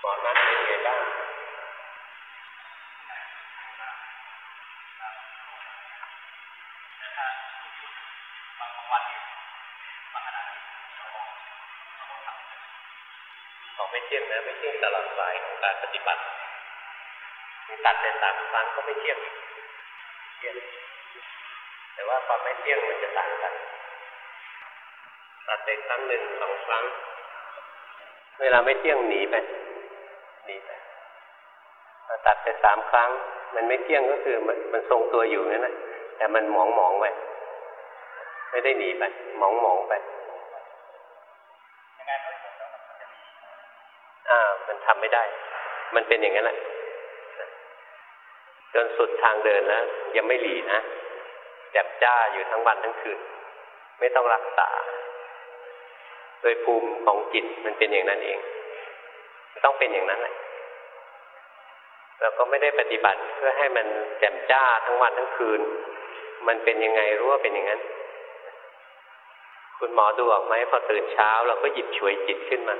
หมอนัดเป็นไงบ้างของไม่เที่ยงนะไม่เที่ยงตลอดสายของการปฏิบัติมีตัดแต่สามครั้งก็ไม่เที่ยงเที่ยงแต่ว่าความไม่เที่ยงมันจะต่างกัน ตัดแต่ครั้งหนึ่งสองครั้ง เวลาไม่เที่ยงหนีไป หนีไปตัดไปสามครั้ง มันไม่เที่ยงก็คือมันมันทรงตัวอยู่นั่นแหละแต่มันหมองหมองไปไม่ได้หนีไปหมองหมองไปอ่า มันทำไม่ได้ มันเป็นอย่างนั้นแหละจนสุดทางเดินแล้วยังไม่หลีนะแจ่มจ้าอยู่ทั้งวันทั้งคืน ไม่ต้องรักษา โดยภูมิของจิตมันเป็นอย่างนั้นเอง ต้องเป็นอย่างนั้นแหละเราก็ไม่ได้ปฏิบัติเพื่อให้มันแจ่มจ้าทั้งวันทั้งคืน มันเป็นยังไงรู้ว่าเป็นอย่างนั้น คุณหมอดูออกไหมพอตื่นเช้า เราก็หยิบฉวยจิตขึ้นมา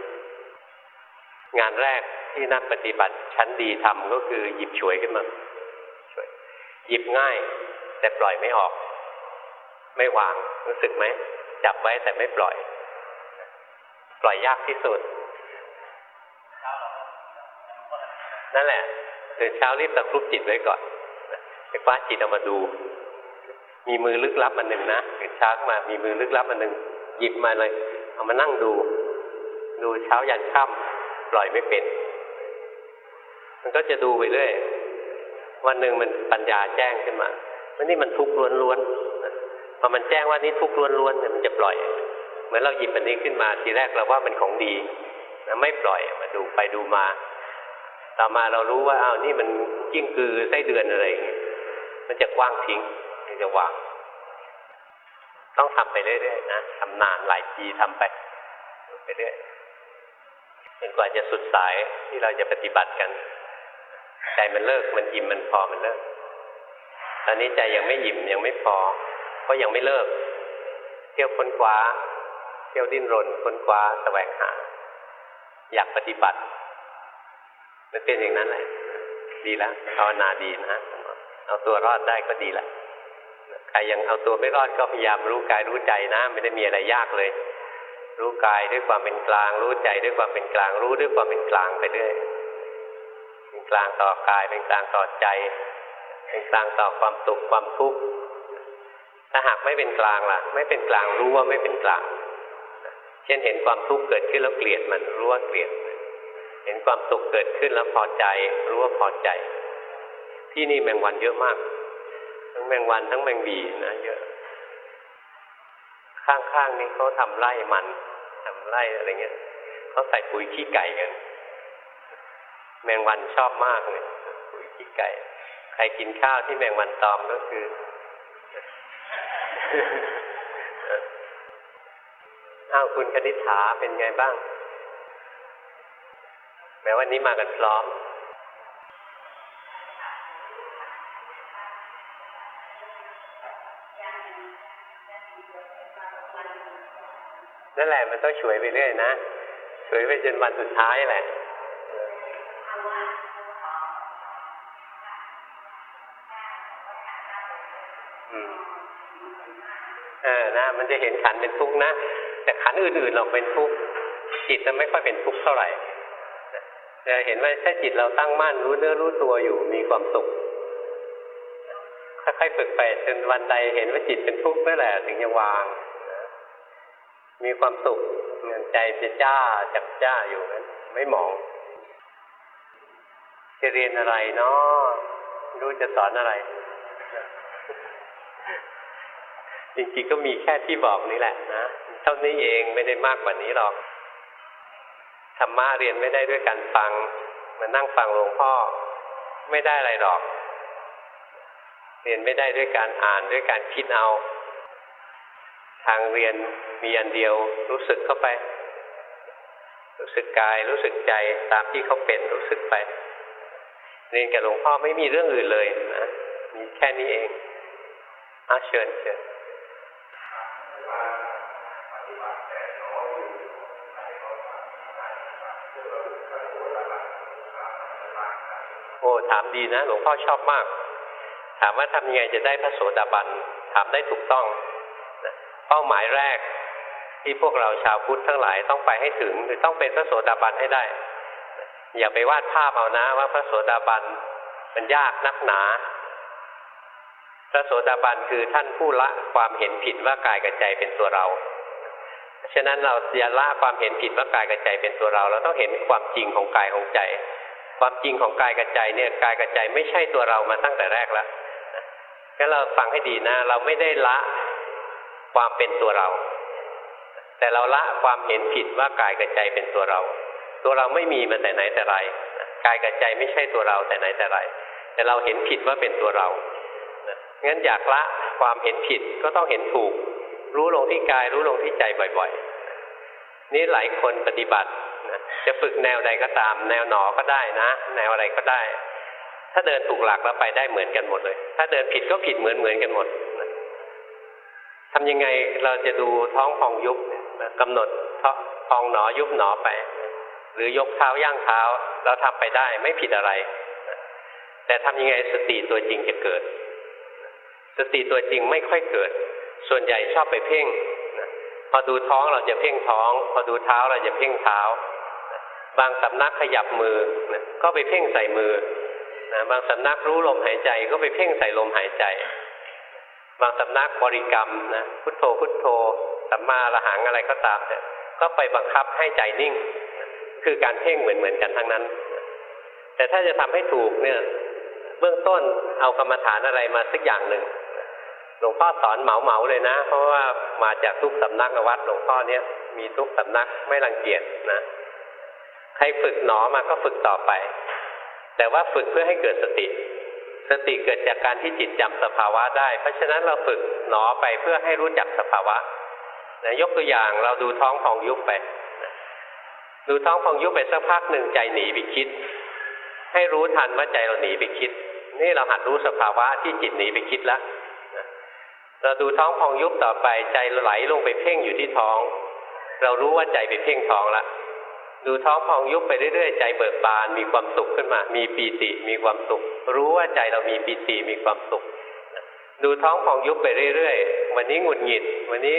งานแรกที่นักปฏิบัติชั้นดีทำก็คือหยิบฉวยขึ้นมาหยิบง่าย แต่ปล่อยไม่ออก ไม่วางรู้สึกไหมจับไว้แต่ไม่ปล่อย ปล่อยยากที่สุด นั่นแหละตื่นเช้ารีบตะครุบจิตไว้ก่อนไปคว้าจิตเอามาดู มีมือลึกลับอันหนึ่งนะตื่นเช้าขึ้นมา มีมือลึกลับอันหนึ่งหยิบมาเลย เอามานั่งดู ดูเช้ายันค่ำปล่อยไม่เป็น มันก็จะดูไปเรื่อยวันหนึ่งมันปัญญาแจ้งขึ้นมาว่านี่มันทุกข์ล้วนๆพอมันแจ้งว่านี่ทุกข์ล้วนๆเนี่ยมันจะปล่อย เหมือนเราหยิบอันนี้ขึ้นมาทีแรกเราว่ามันของดีนะไม่ปล่อยมาดูไปดูมา ต่อมาเรารู้ว่าอ้าวนี่มันกิ้งกือไส้เดือนอะไรอย่างเงี้ยมันจะกว้างทิ้งมันจะวาง ต้องทำไปเรื่อยๆนะทำนานหลายปีทำไปไปเรื่อยจนกว่าจะสุดสายที่เราจะปฏิบัติกันใจมันเลิกมันอิ่มมันพอมันเลิกตอนนี้ใจยังไม่อิ่มยังไม่พอก็ยังไม่เลิก เที่ยวค้นคว้า เที่ยวดิ้นรนค้นคว้าแสวงหา อยากปฏิบัติ มันเป็นอย่างนั้นแหละดีแล้วภาวนาดีนะเอาตัวรอดได้ก็ดีละใครยังเอาตัวไม่รอดก็พยายามรู้กายรู้ใจนะ ไม่ได้มีอะไรยากเลย รู้กายด้วยความเป็นกลาง รู้ใจด้วยความเป็นกลาง รู้ด้วยความเป็นกลางไปเรื่อยเป็นกลางต่อกาย เป็นกลางต่อใจ เป็นกลางต่อความสุขความทุกข์ถ้าหากไม่เป็นกลางล่ะ ไม่เป็นกลางรู้ว่าไม่เป็นกลาง เช่นเห็นความทุกข์เกิดขึ้นแล้วเกลียดมันรู้ว่าเกลียด เห็นความสุขเกิดขึ้นแล้วพอใจ รู้ว่าพอใจ ที่นี่แมงวันเยอะมาก ทั้งแมงวันทั้งแมงวีนะเยอะ ข้างๆนี่เขาทำไร่มันทำไร่อะไรเงี้ยเขาใส่ปุ๋ยขี้ไก่กันแมงวันชอบมากเลยปุ๋ยขี้ไก่ ใครกินข้าวที่แมงวันตอมก็คืออ้าวคุณคณิษฐาเป็นไงบ้าง ม้วันนี้มากันพร้อม นั่นแหละมันต้องช่วยไปเรื่อยนะช่วยไปจนวันสุดท้ายแหละเออนะ มันจะเห็นขันเป็นทุกข์นะ แต่ขันอื่นๆเราเป็นทุกข์จิตจะไม่ค่อยเป็นทุกข์เท่าไหร่ จะเห็นว่าถ้าจิตเราตั้งมั่นรู้เนื้อรู้ตัวอยู่มีความสุขค่อยๆฝึกไปจนวันใดเห็นว่าจิตเป็นทุกข์นั่นแหละถึงจะวาง มีความสุขเงินใจจะจ้าจับจ้าอยู่นั้นไม่มองจะเรียนอะไรเนาะรู้จะสอนอะไร จริงๆก็มีแค่ที่บอกนี่แหละนะ เท่านี้เองไม่ได้มากกว่านี้หรอก ธรรมะเรียนไม่ได้ด้วยการฟังมานั่งฟังหลวงพ่อไม่ได้อะไรหรอก เรียนไม่ได้ด้วยการอ่านด้วยการคิดเอา ทางเรียนมีอันเดียวรู้สึกเข้าไป รู้สึกกายรู้สึกใจตามที่เขาเป็นรู้สึกไป เรียนกับหลวงพ่อไม่มีเรื่องอื่นเลยนะมีแค่นี้เองอาเชิญเชิญามดีนะ หลวงพ่อชอบมาก ถามว่าทำยังไงจะได้พระโสดาบันถามได้ถูกต้องเป้าหมายแรกที่พวกเราชาวพุทธทั้งหลายต้องไปให้ถึงคือต้องเป็นพระโสดาบันให้ได้ อย่าไปวาดภาพเอานะว่าพระโสดาบันมันยากนักหนา พระโสดาบันคือท่านผู้ละความเห็นผิดว่ากายกับใจเป็นตัวเราฉะนั้นเราจะละความเห็นผิดว่ากายกับใจเป็นตัวเรา เราต้องเห็นความจริงของกายของใจ ความจริงของกายกับใจเนี่ยกายกับใจไม่ใช่ตัวเรามาตั้งแต่แรกแล้วงั้นเราฟังให้ดีนะ เราไม่ได้ละความเป็นตัวเรา แต่เราละความเห็นผิดว่ากายกับใจเป็นตัวเรา ตัวเราไม่มีมาแต่ไหนแต่ไรกายกับใจไม่ใช่ตัวเราแต่ไหนแต่ไร แต่เราเห็นผิดว่าเป็นตัวเรางั้นอยากละความเห็นผิดก็ต้องเห็นถูก รู้ลงที่กายรู้ลงที่ใจบ่อย ๆ นี่หลายคนปฏิบัติ จะฝึกแนวใดก็ตาม แนวหนอก็ได้นะ แนวอะไรก็ได้ ถ้าเดินถูกหลักแล้วไปได้เหมือนกันหมดเลย ถ้าเดินผิดก็ผิดเหมือนเหมือนกันหมดนะทำยังไงเราจะดูท้องพองยุบนะกำหนดพองหนอยุบหนอไป หรือยกเท้าย่างเท้าเราทำไปได้ไม่ผิดอะไร แต่ทำยังไงสติตัวจริงจะเกิด สติตัวจริงไม่ค่อยเกิด ส่วนใหญ่ชอบไปเพ่งพอดูท้องเราจะเพ่งท้อง พอดูเท้าเราจะเพ่งเท้า บางสำนักขยับมือนะก็ไปเพ่งใส่มือนะบางสำนักรู้ลมหายใจก็ไปเพ่งใส่ลมหายใจ บางสำนักบริกรรมนะพุทโธพุทโธสัมมาระหังอะไรก็ตามเนี่ยก็ไปบังคับให้ใจนิ่งนะคือการเพ่งเหมือนเหมือนกันทั้งนั้น แต่ถ้าจะทำให้ถูกเนี่ย เบื้องต้นเอากรรมฐานอะไรมาสักอย่างหนึ่งหลวงพ่อสอนเหมาเหมาเลยนะ เพราะว่ามาจากทุกสำนักวัดหลวงพ่อเนี้ยมีทุกสำนักไม่รังเกียจนะ ใครฝึกหนอมาก็ฝึกต่อไป แต่ว่าฝึกเพื่อให้เกิดสติ สติเกิดจากการที่จิตจำสภาวะได้ เพราะฉะนั้นเราฝึกหนอไปเพื่อให้รู้จักสภาวะนะยกตัวอย่างเราดูท้องพองยุบไปนะดูท้องพองยุบไปสักพักหนึ่งใจหนีไปคิด ให้รู้ทันว่าใจเราหนีไปคิด นี่เราหัดรู้สภาวะที่จิตหนีไปคิดแล้วเราดูท้องพองยุบต่อไปใจไหลลงไปเพ่งอยู่ที่ท้อง เรารู้ว่าใจไปเพ่งท้องละ ดูท้องพองยุบไปเรื่อยๆ ใจเบิกบานมีความสุขขึ้นมา มีปีติมีความสุข รู้ว่าใจเรามีปีติมีความสุข ดูท้องพองยุบไปเรื่อยๆ วันนี้หงุดหงิด วันนี้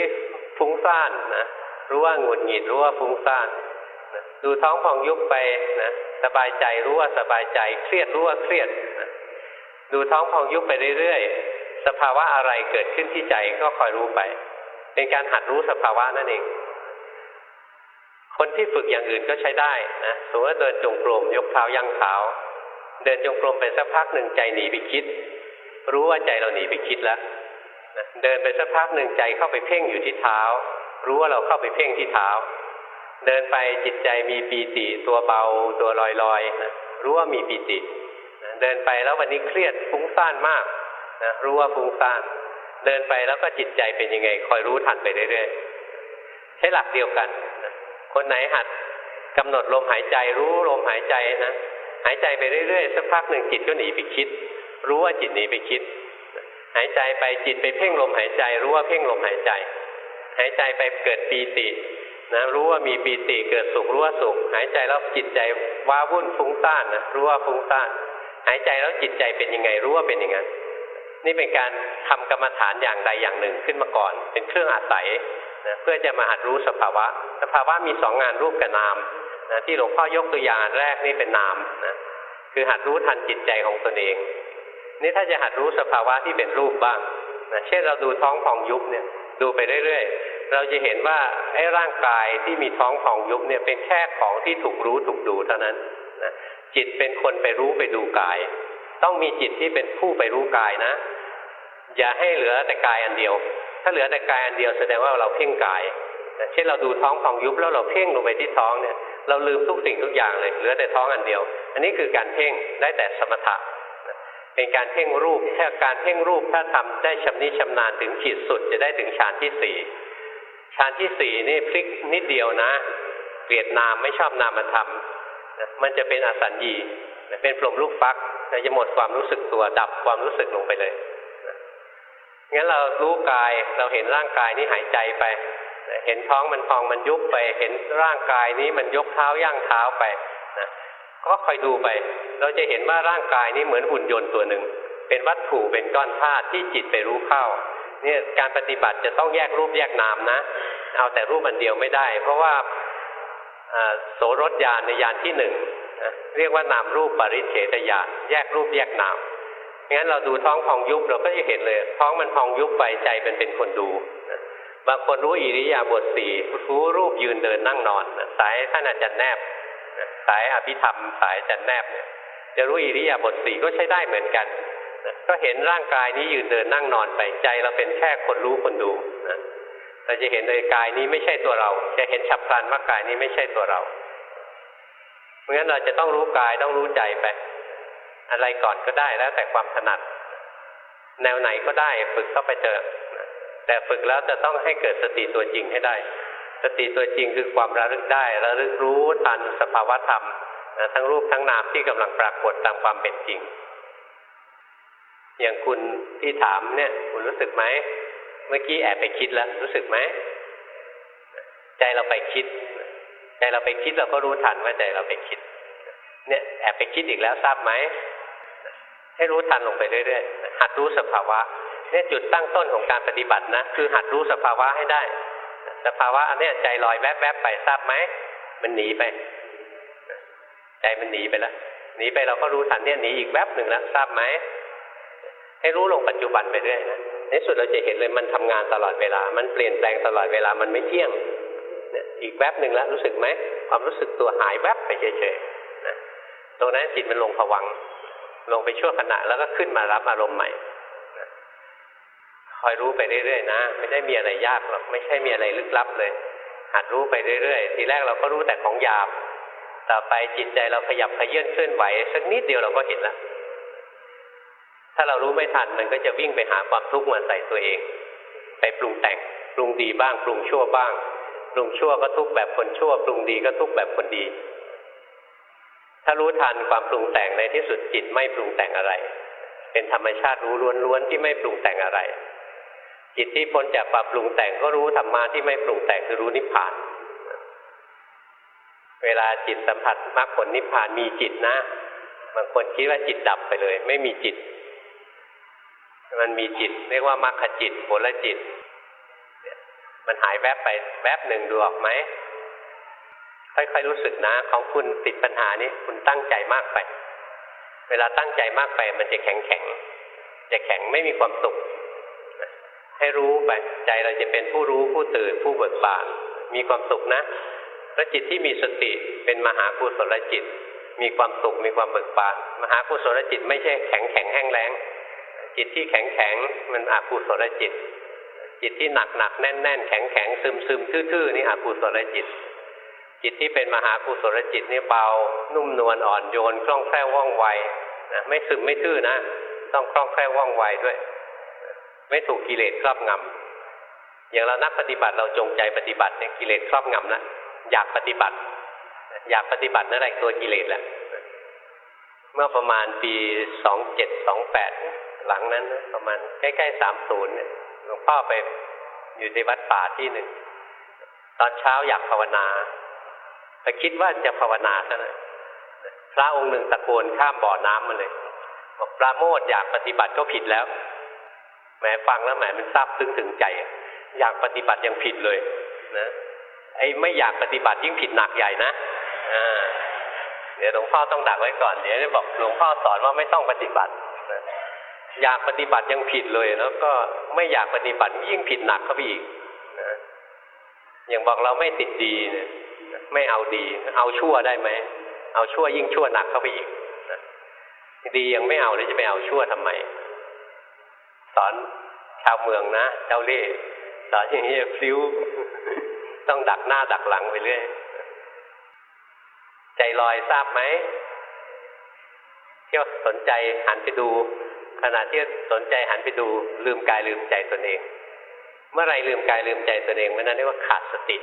ฟุ้งซ่านนะรู้ว่าหงุดหงิดรู้ว่าฟุ้งซ่านดูท้องพองยุบไปนะสบายใจรู้ว่าสบายใจ เครียดรู้ว่าเครียดดูท้องพองยุบไปเรื่อยๆ สภาวะอะไรเกิดขึ้นที่ใจก็คอยรู้ไป เป็นการหัดรู้สภาวะนั่นเอง คนที่ฝึกอย่างอื่นก็ใช้ได้นะสมมติว่าเดินจงกรมยกเท้าย่างเท้า เดินจงกรมไปสักพักหนึ่งใจหนีไปคิด รู้ว่าใจเราหนีไปคิดแล้วเดินไปสักพักหนึ่งใจเข้าไปเพ่งอยู่ที่เท้า รู้ว่าเราเข้าไปเพ่งที่เท้า เดินไปจิตใจมีปีติตัวเบาตัวลอยๆนะรู้ว่ามีปีติเดินไปแล้ววันนี้เครียดฟุ้งซ่านมากนะรู้ว่าฟุ้งซ่าน เดินไปแล้วก็จิตใจเป็นยังไง คอยรู้ทันไปเรื่อยๆใช้หลักเดียวกัน คนไหนหัดกำหนดลมหายใจรู้ลมหายใจนะหายใจไปเรื่อยๆสักพักหนึ่งจิตก็หนีไปคิด รู้ว่าจิตหนีไปคิด หายใจไปจิตไปเพ่งลมหายใจ รู้ว่าเพ่งลมหายใจ หายใจไปเกิดปีตินะรู้ว่ามีปีติเกิดสุขรู้ว่าสุข หายใจแล้วจิตใจว้าวุ่นฟุ้งซ่านนะรู้ว่าฟุ้งซ่าน หายใจแล้วจิตใจเป็นยังไงรู้ว่าเป็นอย่างนั้นนี่เป็นการทำกรรมฐานอย่างใดอย่างหนึ่งขึ้นมาก่อน เป็นเครื่องอาศัย นะเพื่อจะมาหัดรู้สภาวะ สภาวะมีสองงานรูปกับนามนะที่หลวงพ่อยกตัวอย่างแรกนี่เป็นนามนะคือหัดรู้ทันจิตใจของตนเอง นี่ถ้าจะหัดรู้สภาวะที่เป็นรูปบ้างนะเช่นเราดูท้องพองยุบเนี่ยดูไปเรื่อยๆ เราจะเห็นว่าไอ้ร่างกายที่มีท้องพองยุบเนี่ยเป็นแค่ของที่ถูกรู้ถูกดูเท่านั้นนะจิตเป็นคนไปรู้ไปดูกาย ต้องมีจิตที่เป็นผู้ไปรู้กายนะ อย่าให้เหลือแต่กายอันเดียว ถ้าเหลือแต่กายอันเดียวแสดงว่าเราเพ่งกายเช่นเราดูท้องของยุบแล้วเราเพ่งลงไปที่ท้องเนี่ยเราลืมทุกสิ่งทุกอย่างเลยเหลือแต่ท้องอันเดียว อันนี้คือการเพ่งได้แต่สมถะเป็นการเพ่งรูปถ้าการเพ่งรูปถ้าทำได้ชำนิชำนาญถึงขีดสุดจะได้ถึงฌานที่สี่ฌานที่สี่นี่พลิกนิดเดียวนะ เกลียดนามไม่ชอบนามธรรมมันจะเป็นอสัญญีเป็นพรมลูกฟักจะหมดความรู้สึกตัวดับความรู้สึกลงไปเลย งั้นเรารู้กายเราเห็นร่างกายนี้หายใจไป เห็นท้องมันพองมันยุบไป เห็นร่างกายนี้มันยกเท้าย่างเท้าไปนะก็คอยดูไป เราจะเห็นว่าร่างกายนี้เหมือนหุ่นยนต์ตัวหนึ่ง เป็นวัตถุเป็นก้อนธาตุที่จิตไปรู้เข้าเนี่ยการปฏิบัติจะต้องแยกรูปแยกนามนะ เอาแต่รูปอันเดียวไม่ได้ เพราะว่าโสรถญาณในญาณที่หนึ่งเรียกว่านามรูปปริเฉทญาณแยกรูปแยกนาม งั้นเราดูท้องพองยุบเราก็จะเห็นเลย ท้องมันพองยุบไปใจเป็นเป็นคนดูบางคนรู้อิริยาบถสี่รู้รูปยืนเดินนั่งนอนสายท่านอาจารย์แนบสายอภิธรรม สายอาจารย์แนบเนี่ยจะรู้อิริยาบถสี่ก็ใช้ได้เหมือนกันก็เห็นร่างกายนี้ยืนเดินนั่งนอนไปใจเราเป็นแค่คนรู้คนดูนะเราจะเห็นเลยกายนี้ไม่ใช่ตัวเรา จะเห็นฉับพลันว่ากายนี้ไม่ใช่ตัวเรา เพราะงั้นเราจะต้องรู้กายต้องรู้ใจไป อะไรก่อนก็ได้แล้วแต่ความถนัด แนวไหนก็ได้ฝึกเข้าไปเจอแต่ฝึกแล้วจะต้องให้เกิดสติตัวจริงให้ได้ สติตัวจริงคือความระลึกได้ระลึกรู้ทันสภาวะธรรมทั้งรูปทั้งนามที่กำลังปรากฏตามความเป็นจริง อย่างคุณที่ถามเนี่ย คุณรู้สึกไหมเมื่อกี้แอบไปคิดแล้ว รู้สึกไหมใจเราไปคิดใจเราไปคิดเราก็รู้ทันว่าใจเราไปคิด เนี่ยแอบไปคิดอีกแล้วทราบไหม ให้รู้ทันลงไปเรื่อยๆหัดรู้สภาวะเนี่ยจุดตั้งต้นของการปฏิบัตินะ คือหัดรู้สภาวะให้ได้ สภาวะอันนี้ใจลอยแวบๆไปทราบไหมมันหนีไป ใจมันหนีไปแล้วหนีไปเราก็รู้ทันเนี่ยหนีอีกแวบหนึ่งแล้วทราบไหมให้รู้ลงปัจจุบันไปเรื่อยนะในสุดเราจะเห็นเลยมันทำงานตลอดเวลา มันเปลี่ยนแปลงตลอดเวลามันไม่เที่ยงเนี่ยอีกแวบหนึ่งแล้วรู้สึกไหมความรู้สึกตัวหายแวบไปเฉยๆนะตรงนั้นจิตมันลงผวัง ลงไปชั่วขณะแล้วก็ขึ้นมารับอารมณ์ใหม่คอยรู้ไปเรื่อยๆนะ ไม่ได้มีอะไรยากหรอกไม่ใช่มีอะไรลึกลับเลย หัดรู้ไปเรื่อยๆ ทีแรกเราก็รู้แต่ของหยาบ ต่อไปจิตใจเราขยับขยื่นเคลื่อนไหวสักนิดเดียวเราก็เห็นแล้วถ้าเรารู้ไม่ทันมันก็จะวิ่งไปหาความทุกข์มาใส่ตัวเอง ไปปรุงแต่งปรุงดีบ้าง ปรุงชั่วบ้าง ปรุงชั่วก็ทุกแบบคนชั่ว ปรุงดีก็ทุกแบบคนดี ถ้ารู้ทันความปรุงแต่งในที่สุดจิตไม่ปรุงแต่งอะไร เป็นธรรมชาติรู้ล้วนๆที่ไม่ปรุงแต่งอะไร จิตที่พ้นจากความปรุงแต่งก็รู้ธรรมะที่ไม่ปรุงแต่งคือรู้นิพพาน เวลาจิตสัมผัสมรรคผลนิพพานมีจิตนะบางคนคิดว่าจิตดับไปเลย ไม่มีจิต มันมีจิต เรียกว่ามรรคจิตผลจิต มันหายแวบไปแวบหนึ่งดูออกไหม ค่อยๆรู้สึกนะของคุณติดปัญหานี้คุณตั้งใจมากไป เวลาตั้งใจมากไปมันจะแข็งแข็งจะแข็งไม่มีความสุข ให้รู้ไปใจเราจะเป็นผู้รู้ผู้ตื่นผู้เบิกบานมีความสุขนะแล้วจิตที่มีสติเป็นมหากุศลจิต มีความสุขมีความเบิกบานมหากุศลจิตไม่ใช่แข็งแข็งแห้งแล้งจิตที่แข็งแข็งมันอกุศลจิต จิตที่หนักหนักแน่นแน่นแข็งแข็งซึมซึมทื่อๆนี่อกุศลจิต จิตที่เป็นมหากุศลจิตนี่เบา นุ่มนวลอ่อนโยนคล่องแคล่วว่องไวนะไม่ซึมไม่ทื่อนะ ต้องคล่องแคล่วว่องไวด้วย ไม่ถูกกิเลสครอบงำอย่างเรานักปฏิบัติเราจงใจปฏิบัติเนี่ยกิเลสครอบงำนะอยากปฏิบัติ อยากปฏิบัตินั่นแหละตัวกิเลสแหละเมื่อประมาณปีสองเจ็ดสองแปดหลังนั้นนะประมาณใกล้ๆสามศูนย์เนี่ยหลวงพ่อไปอยู่ในวัดป่าที่หนึ่ง ตอนเช้าอยากภาวนา ไปคิดว่าจะภาวนาซะหน่อยพระองค์หนึ่งตะโกนข้ามบ่อน้ำมาเลยบอกปราโมทอยากปฏิบัติก็ผิดแล้วแหมฟังแล้วแหมมันซาบซึ้งถึงใจ อยากปฏิบัติยังผิดเลย นะไอ้ไม่อยากปฏิบัติยิ่งผิดหนักใหญ่นะอ่าเดี๋ยวหลวงพ่อต้องดักไว้ก่อน เดี๋ยวจะบอกหลวงพ่อสอนว่าไม่ต้องปฏิบัตินะอยากปฏิบัติยังผิดเลยแล้วก็ไม่อยากปฏิบัติยิ่งผิดหนักเข้าไปอีกนะอย่างบอกเราไม่ติดดีเนี่ย ไม่เอาดี เอาชั่วได้ไหมเอาชั่วยิ่งชั่วหนักเข้าไปอีกดียังไม่เอาเลยจะไปเอาชั่วทำไมสอนชาวเมืองนะเจ้าเล่ห์สอนอย่างนี้ฟลิ้วต้องดักหน้าดักหลังไปเรื่อยใจลอยทราบไหมเที่ยวสนใจหันไปดู ขณะที่สนใจหันไปดู ลืมกายลืมใจตนเอง เมื่อไรลืมกายลืมใจตนเองเมื่อนั้นเรียกว่าขาดสติ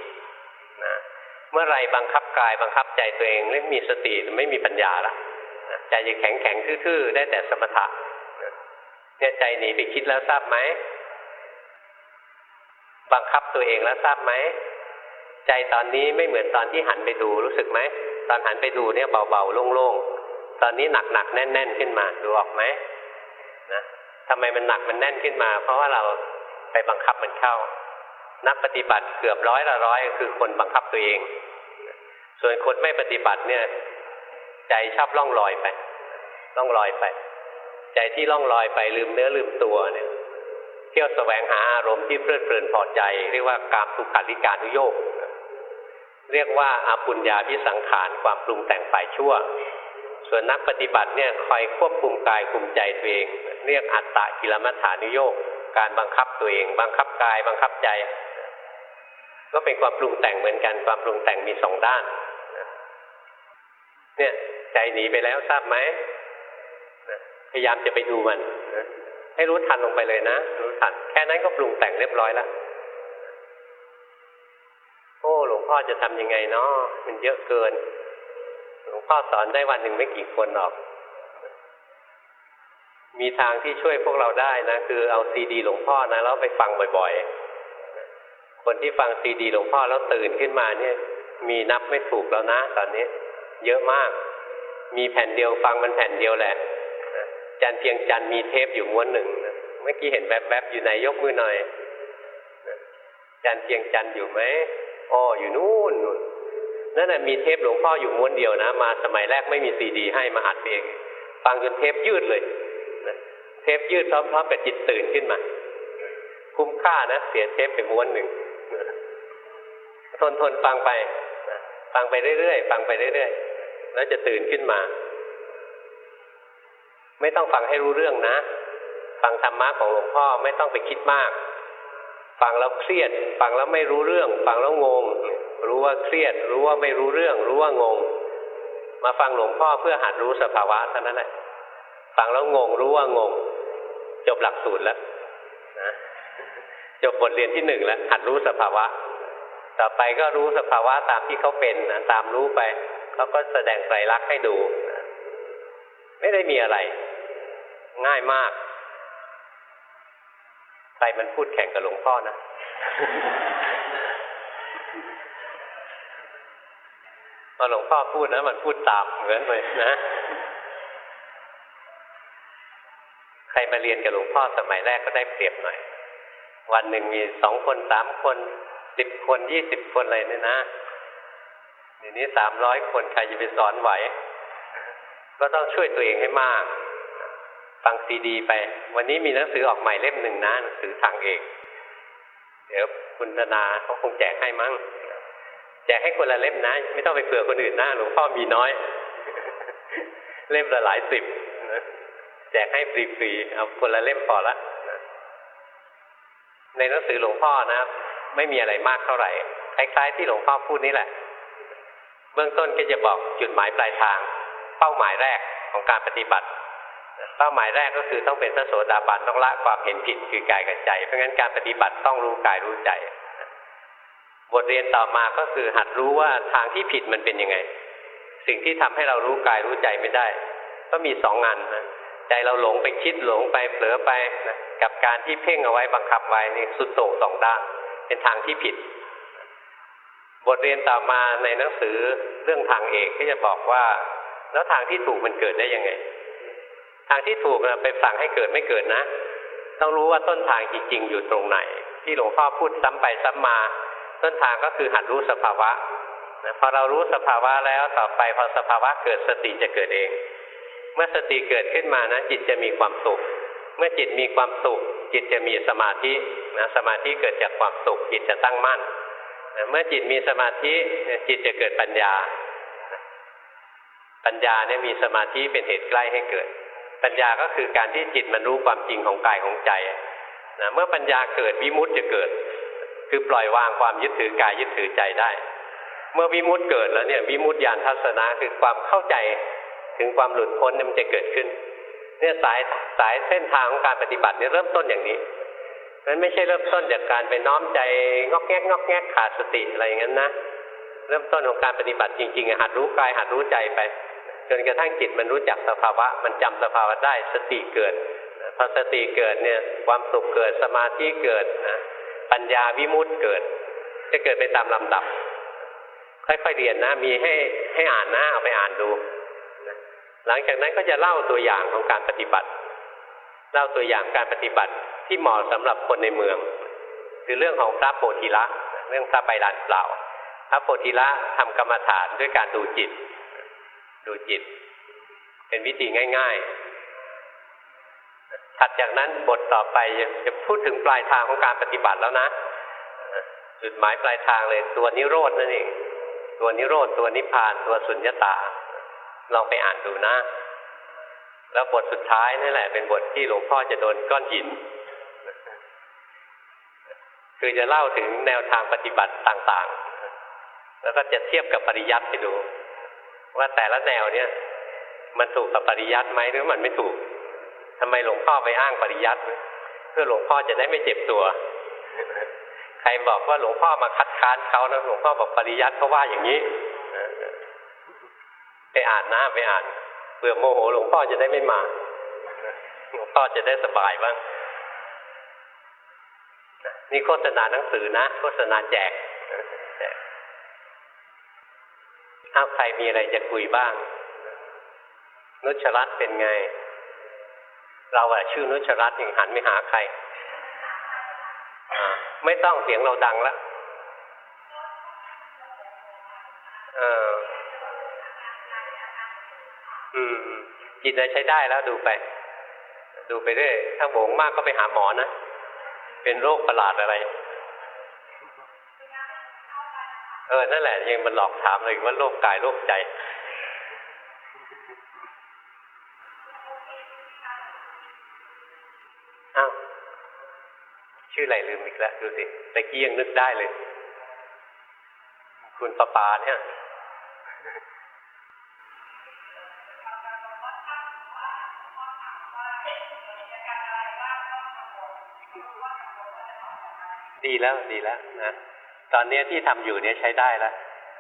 เมื่อไรบังคับกายบังคับใจตัวเองไม่มีสติไม่มีปัญญาละใจจะแข็งแข็งทื่อๆ ได้แต่สมถะเนี่ยใจหนีไปคิดแล้วทราบไหมบังคับตัวเองแล้วทราบไหมใจตอนนี้ไม่เหมือนตอนที่หันไปดูรู้สึกไหมตอนหันไปดูเนี่ยเบาๆโล่งๆตอนนี้หนักๆแน่น ๆ ขึ้นมาดูออกไหมนะทำไมมันหนักมันแน่นขึ้นมา เพราะว่าเราไปบังคับมันเข้า นักปฏิบัติเกือบร้อยละร้อยคือคนบังคับตัวเอง ส่วนคนไม่ปฏิบัติเนี่ย ใจชอบล่องลอยไปล่องลอยไป ใจที่ล่องลอยไปลืมเนื้อลืมตัวเนี่ยเที่ยวแสวงหาอารมณ์ที่เพลิดเพลินพอใจ เรียกว่ากามทุขาริการุโยกเรียกว่าอาปุญญาพิสังขารความปรุงแต่งฝ่ายชั่ว ส่วนนักปฏิบัติเนี่ยคอยควบคุมกายคุมใจตัวเอง เรียกอัตตะกิลมัฏฐานุโยกการบังคับตัวเอง บังคับกายบังคับใจ ก็เป็นความปรุงแต่งเหมือนกัน ความปรุงแต่งมีสองด้าน เนี่ยใจหนีไปแล้วทราบไหมพยายามจะไปดูมันให้รู้ทันลงไปเลยนะ รู้ทัน แค่นั้นก็ปรุงแต่งเรียบร้อยแล้วโอ้หลวงพ่อจะทำยังไงเนาะมันเยอะเกิน หลวงพ่อสอนได้วันหนึ่งไม่กี่คนหรอก มีทางที่ช่วยพวกเราได้นะ คือเอาซีดีหลวงพ่อนะแล้วไปฟังบ่อย ๆ คนที่ฟังซีดีหลวงพ่อแล้วตื่นขึ้นมาเนี่ย มีนับไม่ถูกแล้วนะตอนนี้ เยอะมาก มีแผ่นเดียวฟังมันแผ่นเดียวแหละจันเพียงจันมีเทปอยู่ม้วนหนึ่งเมื่อกี้เห็นแวบๆอยู่ไหนยกมือหน่อยจันเพียงจันอยู่ไหมอ๋ออยู่นู่นนู่นนั่นแหะมีเทปหลวงพ่ออยู่ม้วนเดียวนะ มาสมัยแรกไม่มีซีดี ให้มาอัดเอง ฟังจนเทปยืดเลยเทปยืดพร้อมๆกับจิตตื่นขึ้นมา คุ้มค่านะ เสียเทปไปม้วนหนึ่ง ทนทนฟังไปฟังไปเรื่อยๆฟังไปเรื่อยๆแล้วจะตื่นขึ้นมา ไม่ต้องฟังให้รู้เรื่องนะ ฟังธรรมะของหลวงพ่อไม่ต้องไปคิดมาก ฟังแล้วเครียด ฟังแล้วไม่รู้เรื่อง ฟังแล้วงง รู้ว่าเครียด รู้ว่าไม่รู้เรื่อง รู้ว่างง มาฟังหลวงพ่อเพื่อหัดรู้สภาวะเท่านั้นแหละฟังแล้วงง รู้ว่างง จบหลักสูตรแล้วนะจบบทเรียนที่หนึ่งแล้วหัดรู้สภาวะ ต่อไปก็รู้สภาวะตามที่เขาเป็นนะตามรู้ไปเขาก็แสดงไตรลักษณ์ให้ดูนะไม่ได้มีอะไร ง่ายมากใครมันพูดแข่งกับหลวงพ่อนะ พอหลวงพ่อพูดนะ มันพูดตามเหมือนเลยนะ ใครมาเรียนกับหลวงพ่อสมัยแรกก็ได้เปรียบหน่อย วันหนึ่งมีสองคนสามคน สิบคนยี่สิบคนอะไรเนี่ยนะเดี๋ยวนี้สามร้อยคนใครจะไปสอนไหว ก็ต้องช่วยตัวเองให้มาก ฟังซีดีไป วันนี้มีหนังสือออกใหม่เล่มหนึ่งนะหนังสือทางเอก เดี๋ยวคุณธนาเขาคงแจกให้มั้ง แจกให้คนละเล่มนะ ไม่ต้องไปเผื่อคนอื่นนะหลวงพ่อมีน้อย เล่มละหลายสิบแจกให้ฟรีๆเอาคนละเล่มพอละในหนังสือหลวงพ่อนะ ไม่มีอะไรมากเท่าไหร่คล้ายๆที่หลวงพ่อพูดนี่แหละ เบื้องต้นก็จะบอกจุดหมายปลายทาง เป้าหมายแรกของการปฏิบัติ เป้าหมายแรกก็คือต้องเป็นพระโสดาบันต้องละความเห็นผิดคือกายกับใจ เพราะงั้นการปฏิบัติต้องรู้กายรู้ใจ บทเรียนต่อมาก็คือหัดรู้ว่าทางที่ผิดมันเป็นยังไง สิ่งที่ทำให้เรารู้กายรู้ใจไม่ได้ ก็มีสองงานนะใจเราหลงไปคิดหลงไปเผลอไปนะกับการที่เพ่งเอาไว้บังคับไว้นี่สุดโต่งสองด้าน เป็นทางที่ผิด บทเรียนต่อมาในหนังสือเรื่องทางเอกที่จะบอกว่า แล้วทางที่ถูกมันเกิดได้ยังไง ทางที่ถูกไปสั่งให้เกิดไม่เกิดนะ ต้องรู้ว่าต้นทางจริงๆอยู่ตรงไหน ที่หลวงพ่อพูดซ้ำไปซ้ำมา ต้นทางก็คือหัดรู้สภาวะพอเรารู้สภาวะแล้วต่อไปพอสภาวะเกิดสติจะเกิดเอง เมื่อสติเกิดขึ้นมานะจิตจะมีความสุข เมื่อจิตมีความสุข จิตจะมีสมาธินะสมาธิเกิดจากความสุข จิตจะตั้งมั่นเมื่อจิตมีสมาธิจิตจะเกิดปัญญา ปัญญาเนี่ยมีสมาธิเป็นเหตุใกล้ให้เกิด ปัญญาก็คือการที่จิตมันรู้ความจริงของกายของใจนะเมื่อปัญญาเกิดวิมุตต์จะเกิด คือปล่อยวางความยึดถือกายยึดถือใจได้ เมื่อวิมุตต์เกิดแล้วเนี่ยวิมุตติญาณทัศนะคือความเข้าใจถึงความหลุดพ้นมันจะเกิดขึ้น เนี่ยสายสายเส้นทางของการปฏิบัติเนี่ยเริ่มต้นอย่างนี้มันไม่ใช่เริ่มต้นจากการไปน้อมใจงอกแงกงอกแงกขาดสติอะไรอย่างนั้นนะเริ่มต้นของการปฏิบัติจริงๆหัดรู้กายหัดรู้ใจไป จนกระทั่งจิตมันรู้จักสภาวะ มันจำสภาวะได้สติเกิดพอสติเกิดเนี่ยความสุขเกิดสมาธิเกิดนะปัญญาวิมุตต์เกิด จะเกิดไปตามลำดับ ค่อยๆเรียนนะ มีให้ให้อ่านนะเอาไปอ่านดู หลังจากนั้นก็จะเล่าตัวอย่างของการปฏิบัติ เล่าตัวอย่างการปฏิบัติที่เหมาะสำหรับคนในเมือง คือเรื่องของพระโพธิละเรื่องพระใบลานเปล่า พระโพธิละทำกรรมฐานด้วยการดูจิต ดูจิต เป็นวิธีง่าย ๆ ถัดจากนั้นบทต่อไปจะพูดถึงปลายทางของการปฏิบัติแล้วนะ จุดหมายปลายทางเลยตัวนิโรดนั่นเอง ตัวนิโรธตัวนิพพาน ตัวสุญญตา ลองไปอ่านดูนะ แล้วบทสุดท้ายนี่แหละ เป็นบทที่หลวงพ่อจะโดนก้อนหิน คือจะเล่าถึงแนวทางปฏิบัติต่างๆ แล้วก็จะเทียบกับปริยัติไปดู ว่าแต่ละแนวเนี่ย มันถูกกับปริยัติไหมหรือมันไม่ถูกทำไมหลวงพ่อไปอ้างปริยัติเพื่อหลวงพ่อจะได้ไม่เจ็บตัวใครบอกว่าหลวงพ่อมาคัดค้านเขานะหลวงพ่อบอกปริยัติเขาว่าอย่างนี้ อ่านนะไปอ่านเผื่อโมโหหลวงพ่อจะได้ไม่มาหลวงพ่อจะได้สบายบ้างนี่โฆษณาหนังสือนะ โฆษณาแจกถ้าใครมีอะไรจะคุยบ้าง นุชรัตเป็นไง เราอะชื่อนุชรัตยังหันไม่หาใคร ไม่ต้องเสียงเราดังแล้ว จิตใช้ได้แล้วดูไป ดูไปเรื่อยถ้าโหงมากก็ไปหาหมอนะเป็นโรคประหลาดอะไรเออนั่นแหละยังมันหลอกถามเลยว่าโรคกายโรคใจอ้าวชื่ออะไรลืมอีกแล้วดูสิตะกี้ยังนึกได้เลย คุณปะปาเนี่ย ดีแล้วดีแล้วนะตอนนี้ที่ทำอยู่เนี่ยใช้ได้แล้ว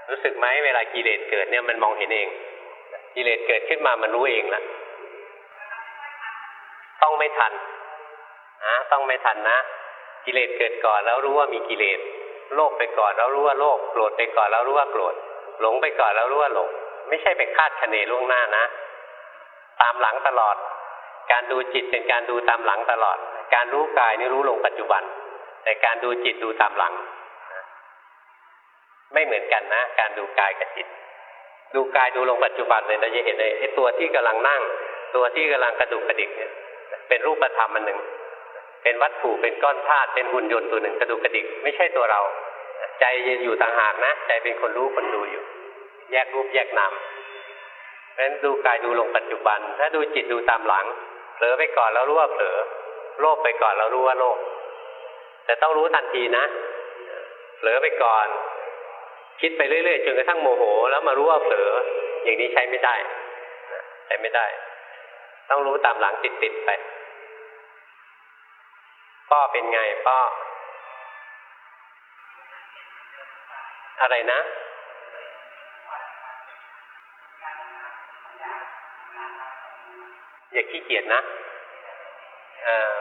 รู้สึกไหมเวลากิเลสเกิดเนี่ยมันมองเห็นเองกิเลสเกิดขึ้นมามันรู้เองละต้องไม่ทันนะต้องไม่ทันนะ กิเลสเกิดก่อนแล้วรู้ว่ามีกิเลสโลภไปก่อนแล้วรู้ว่าโลภโกรธไปก่อนแล้วรู้ว่าโกรธหลงไปก่อนแล้วรู้ว่าหลง ไม่ใช่ไปคาดคะเนล่วงหน้านะ ตามหลังตลอด การดูจิตเป็นการดูตามหลังตลอด การรู้กายนี่รู้ลงปัจจุบัน แต่การดูจิตดูตามหลังไม่เหมือนกันนะ การดูกายกับจิต ดูกายดูลงปัจจุบันเลยเราจะเห็นเลยไอ้ตัวที่กำลังนั่ง ตัวที่กำลังกระดุกกระดิกเนี่ยเป็นรูปธรรมอันหนึ่ง เป็นวัตถุเป็นก้อนธาตุเป็นหุ่นยนต์ตัวหนึ่งกระดุกกระดิก ไม่ใช่ตัวเรา ใจอยู่ต่างหากนะ ใจเป็นคนรู้คนดูอยู่ แยกรูปแยกนามเพราะฉะนั้นดูกายดูลงปัจจุบัน ถ้าดูจิตดูตามหลังเผลอไปก่อนแล้วรู้ว่าเผลอโลภไปก่อนแล้วรู้ว่าโลภ แต่ต้องรู้ทันทีนะเผลอไปก่อน คิดไปเรื่อยๆจนกระทั่งโมโห แล้วมารู้ว่าเผลออย่างนี้ใช้ไม่ได้ใช้ไม่ได้ ต้องรู้ตามหลังติดๆไปป้อเป็นไงป้ออะไรนะ อย่าขี้เกียจนะเออ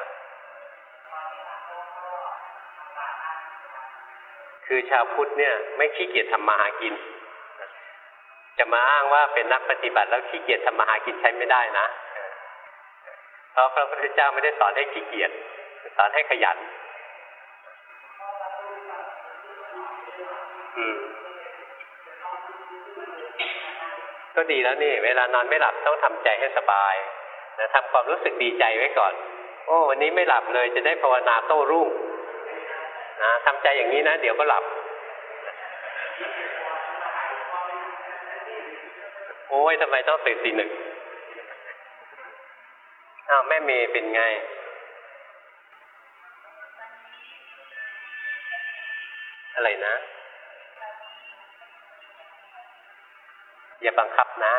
คือชาวพุทธเนี่ยไม่ขี้เกียจทำมาหากิน จะมาอ้างว่าเป็นนักปฏิบัติแล้วขี้เกียจทำมาหากินใช้ไม่ได้นะ เพราะพระพุทธเจ้าไม่ได้สอนให้ขี้เกียจสอนให้ขยัน อืมก็ดีแล้วนี่ เวลานอนไม่หลับต้องทำใจให้สบายนะทำความรู้สึกดีใจไว้ก่อน โอ้ วันนี้ไม่หลับเลยจะได้ภาวนาโต้รุ่ง นะทำใจอย่างนี้นะ เดี๋ยวก็หลับ โอ้ยทำไมต้องตื่นตีหนึ่งอ้าวแม่เมย์เป็นไงอะไรนะ อย่าบังคับนะ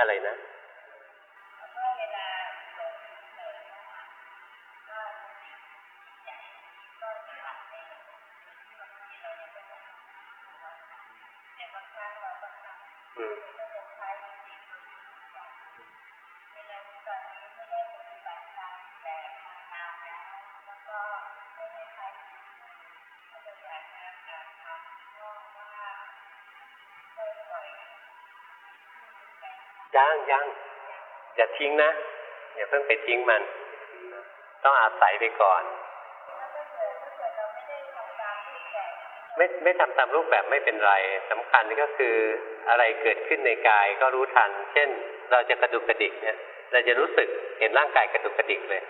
อะไรนะ ทิ้งนะอย่าเพิ่งไปทิ้งมัน ต้องอาศัยไปก่อน ไม่ไม่ทำตามรูปแบบไม่เป็นไรสำคัญก็คืออะไรเกิดขึ้นในกายก็รู้ทัน เช่น เราจะกระดุกกระดิกเนี่ยเราจะรู้สึกเห็นร่างกายกระดุกกระดิกเลย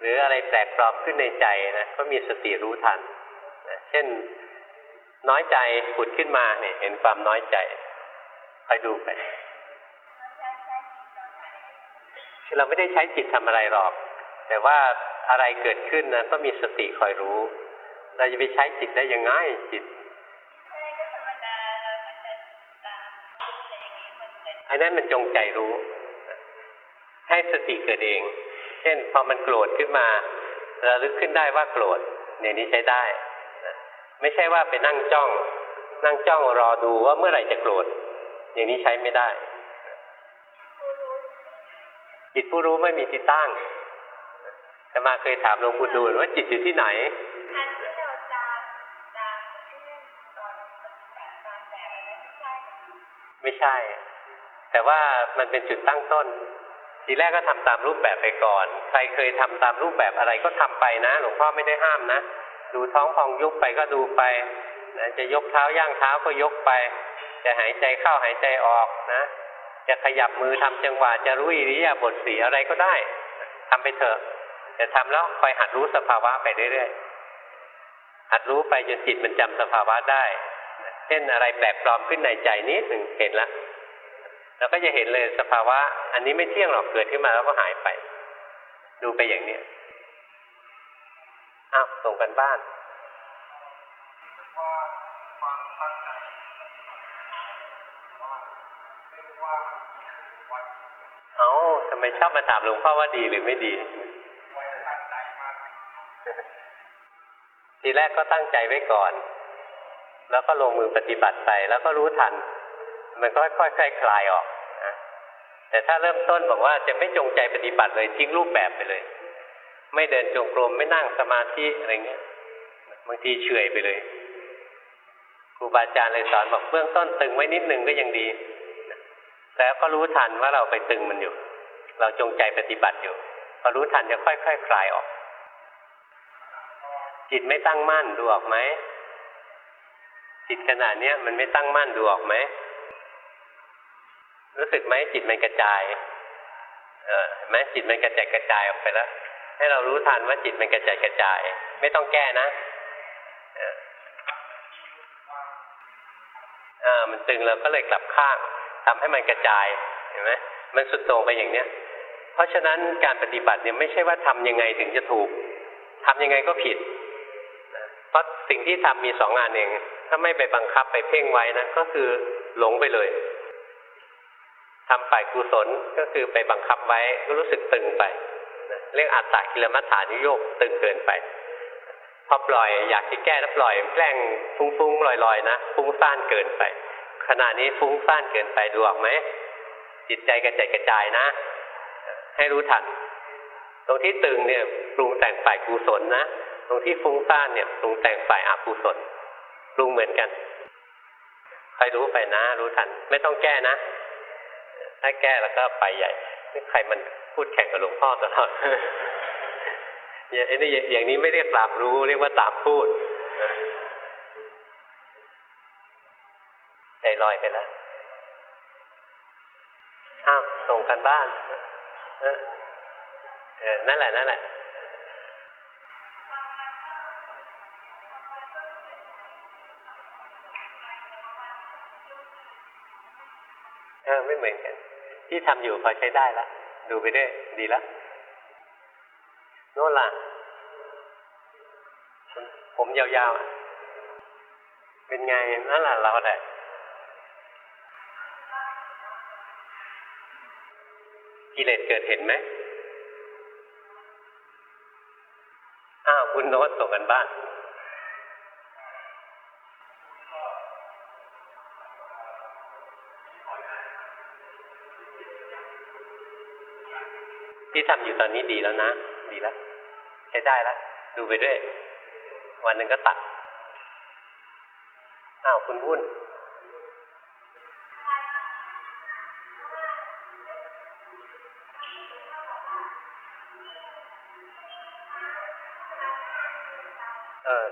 หรืออะไรแปลกปลอมขึ้นในใจนะก็มีสติรู้ทันนะเช่นน้อยใจผุดขึ้นมาเนี่ยเห็นความน้อยใจคอยดูไปคือ เราไม่ได้ใช้จิตทำอะไรหรอก แต่ว่าอะไรเกิดขึ้นนะก็มีสติคอยรู้ เราจะไปใช้จิตได้ยังไงจิตอันนั้นมันจงใจรู้ ให้สติเกิดเอง เช่นพอมันโกรธขึ้นมาระลึกขึ้นได้ว่าโกรธเนี่ยนี้ใช้ได้ ไม่ใช่ว่าไปนั่งจ้อง นั่งจ้องรอดูว่าเมื่อไหร่จะโกรธอย่างนี้ใช้ไม่ได้ จิตผู้รู้ไม่มีที่ตั้งแต่มาเคยถามหลวงปู่ดูลว่าจิตอยู่ที่ไหนไม่ใช่ แต่ว่ามันเป็นจุดตั้งต้น ทีแรกก็ทำตามรูปแบบไปก่อน ใครเคยทำตามรูปแบบอะไรก็ทำไปนะ หลวงพ่อไม่ได้ห้ามนะ ดูท้องพองยุบไปก็ดูไปนะจะยกเท้าย่างเท้าก็ยกไป จะหายใจเข้าหายใจออกนะ จะขยับมือทำจังหวะจะรู้อิริยาบถสีอะไรก็ได้ทำไปเถอะ แต่ทำแล้วคอยหัดรู้สภาวะไปเรื่อยๆหัดรู้ไปจนจิตมันจำสภาวะได้ เช่นอะไรแปลกปลอมขึ้นในใจนิดหนึ่งเห็นแล้วเราก็จะเห็นเลยสภาวะ อันนี้ไม่เที่ยงหรอกเกิดขึ้นมาแล้วก็หายไป ดูไปอย่างเนี้ยอ้าวส่งกันบ้านำไมชอบมาถามหลวงพ่อว่าดีหรือไม่ดี ทีแรกก็ตั้งใจไว้ก่อน แล้วก็ลงมือปฏิบัติไป แล้วก็รู้ทัน มันก็ค่อยๆคลายออกนะแต่ถ้าเริ่มต้นบอกว่าจะไม่จงใจปฏิบัติเลยทิ้งรูปแบบไปเลย ไม่เดินจงกรมไม่นั่งสมาธิอะไรเงี้ยบางทีเฉื่อยไปเลยครูบาอาจารย์เลยสอนบอกเบื้องต้นตึงไว้นิดนึงก็ยังดี แล้วก็รู้ทันว่าเราไปตึงมันอยู่ เราจงใจปฏิบัติอยู่พอรู้ทันจะค่อยๆคคลายออก จิตไม่ตั้งมั่นดูออกไหมจิตขนาดนี้มันไม่ตั้งมั่นดูออกไหมรู้สึกไหมจิตมันกระจาย เออไหมจิตมันกระจายกระจายออกไปแล้ว ให้เรารู้ทันว่าจิตมันกระจายกระจาย ไม่ต้องแก้นะอ่ามันตึงเราก็เลยกลับข้างทำให้มันกระจายเห็นไหมมันสุดโต่งไปอย่างเนี้ย เพราะฉะนั้นการปฏิบัติเนี่ยไม่ใช่ว่าทำยังไงถึงจะถูกทำยังไงก็ผิด เพราะสิ่งที่ทำมีสองงานเอง ถ้าไม่ไปบังคับไปเพ่งไว้นะก็คือหลงไปเลยทำฝ่ายกุศลก็คือไปบังคับไว้ก็รู้สึกตึงไปเรื่องอัตตากิลมัฏฐานิโยกตึงเกินไปพอปล่อยอยากจะแก้แล้วปล่อยแกล้งฟุ้งๆลอยๆนะฟุ้งซ่านเกินไปขณะนี้ฟุ้งซ่านเกินไปดูออกไหมจิตใจกระจายกระจายนะ ให้รู้ทัน ตรงที่ตึงเนี่ยปรุงแต่งฝ่ายกุศลนะ ตรงที่ฟุ้งซ่านเนี่ยปรุงแต่งฝ่ายอกุศลปรุงเหมือนกันใครรู้ไปนะ รู้ทัน ไม่ต้องแก้นะ ถ้าแก้แล้วก็ไปใหญ่ใครมันพูดแข่งกับหลวงพ่อตลอดอย่างนี้อย่างนี้ไม่เรียกตามรู้ เรียกว่าตามพูดใจลอยไปแล้วอ้าวส่งกันบ้าน นั่นแหละนั่นแหละไม่เหมือนกัน ที่ทำอยู่พอใช้ได้และดูไปได้ดีแล้วโน่นล่ะ ผมยาวๆเป็นไงนั่นแหละเราแหละ กิเลสเกิดเห็นไหมอ้าวคุณโน้ตส่งกันบ้านที่ทำอยู่ตอนนี้ดีแล้วนะ ดีแล้วใช้ได้แล้วดูไปด้วย วันหนึ่งก็ตัดอ้าวคุณวุ่น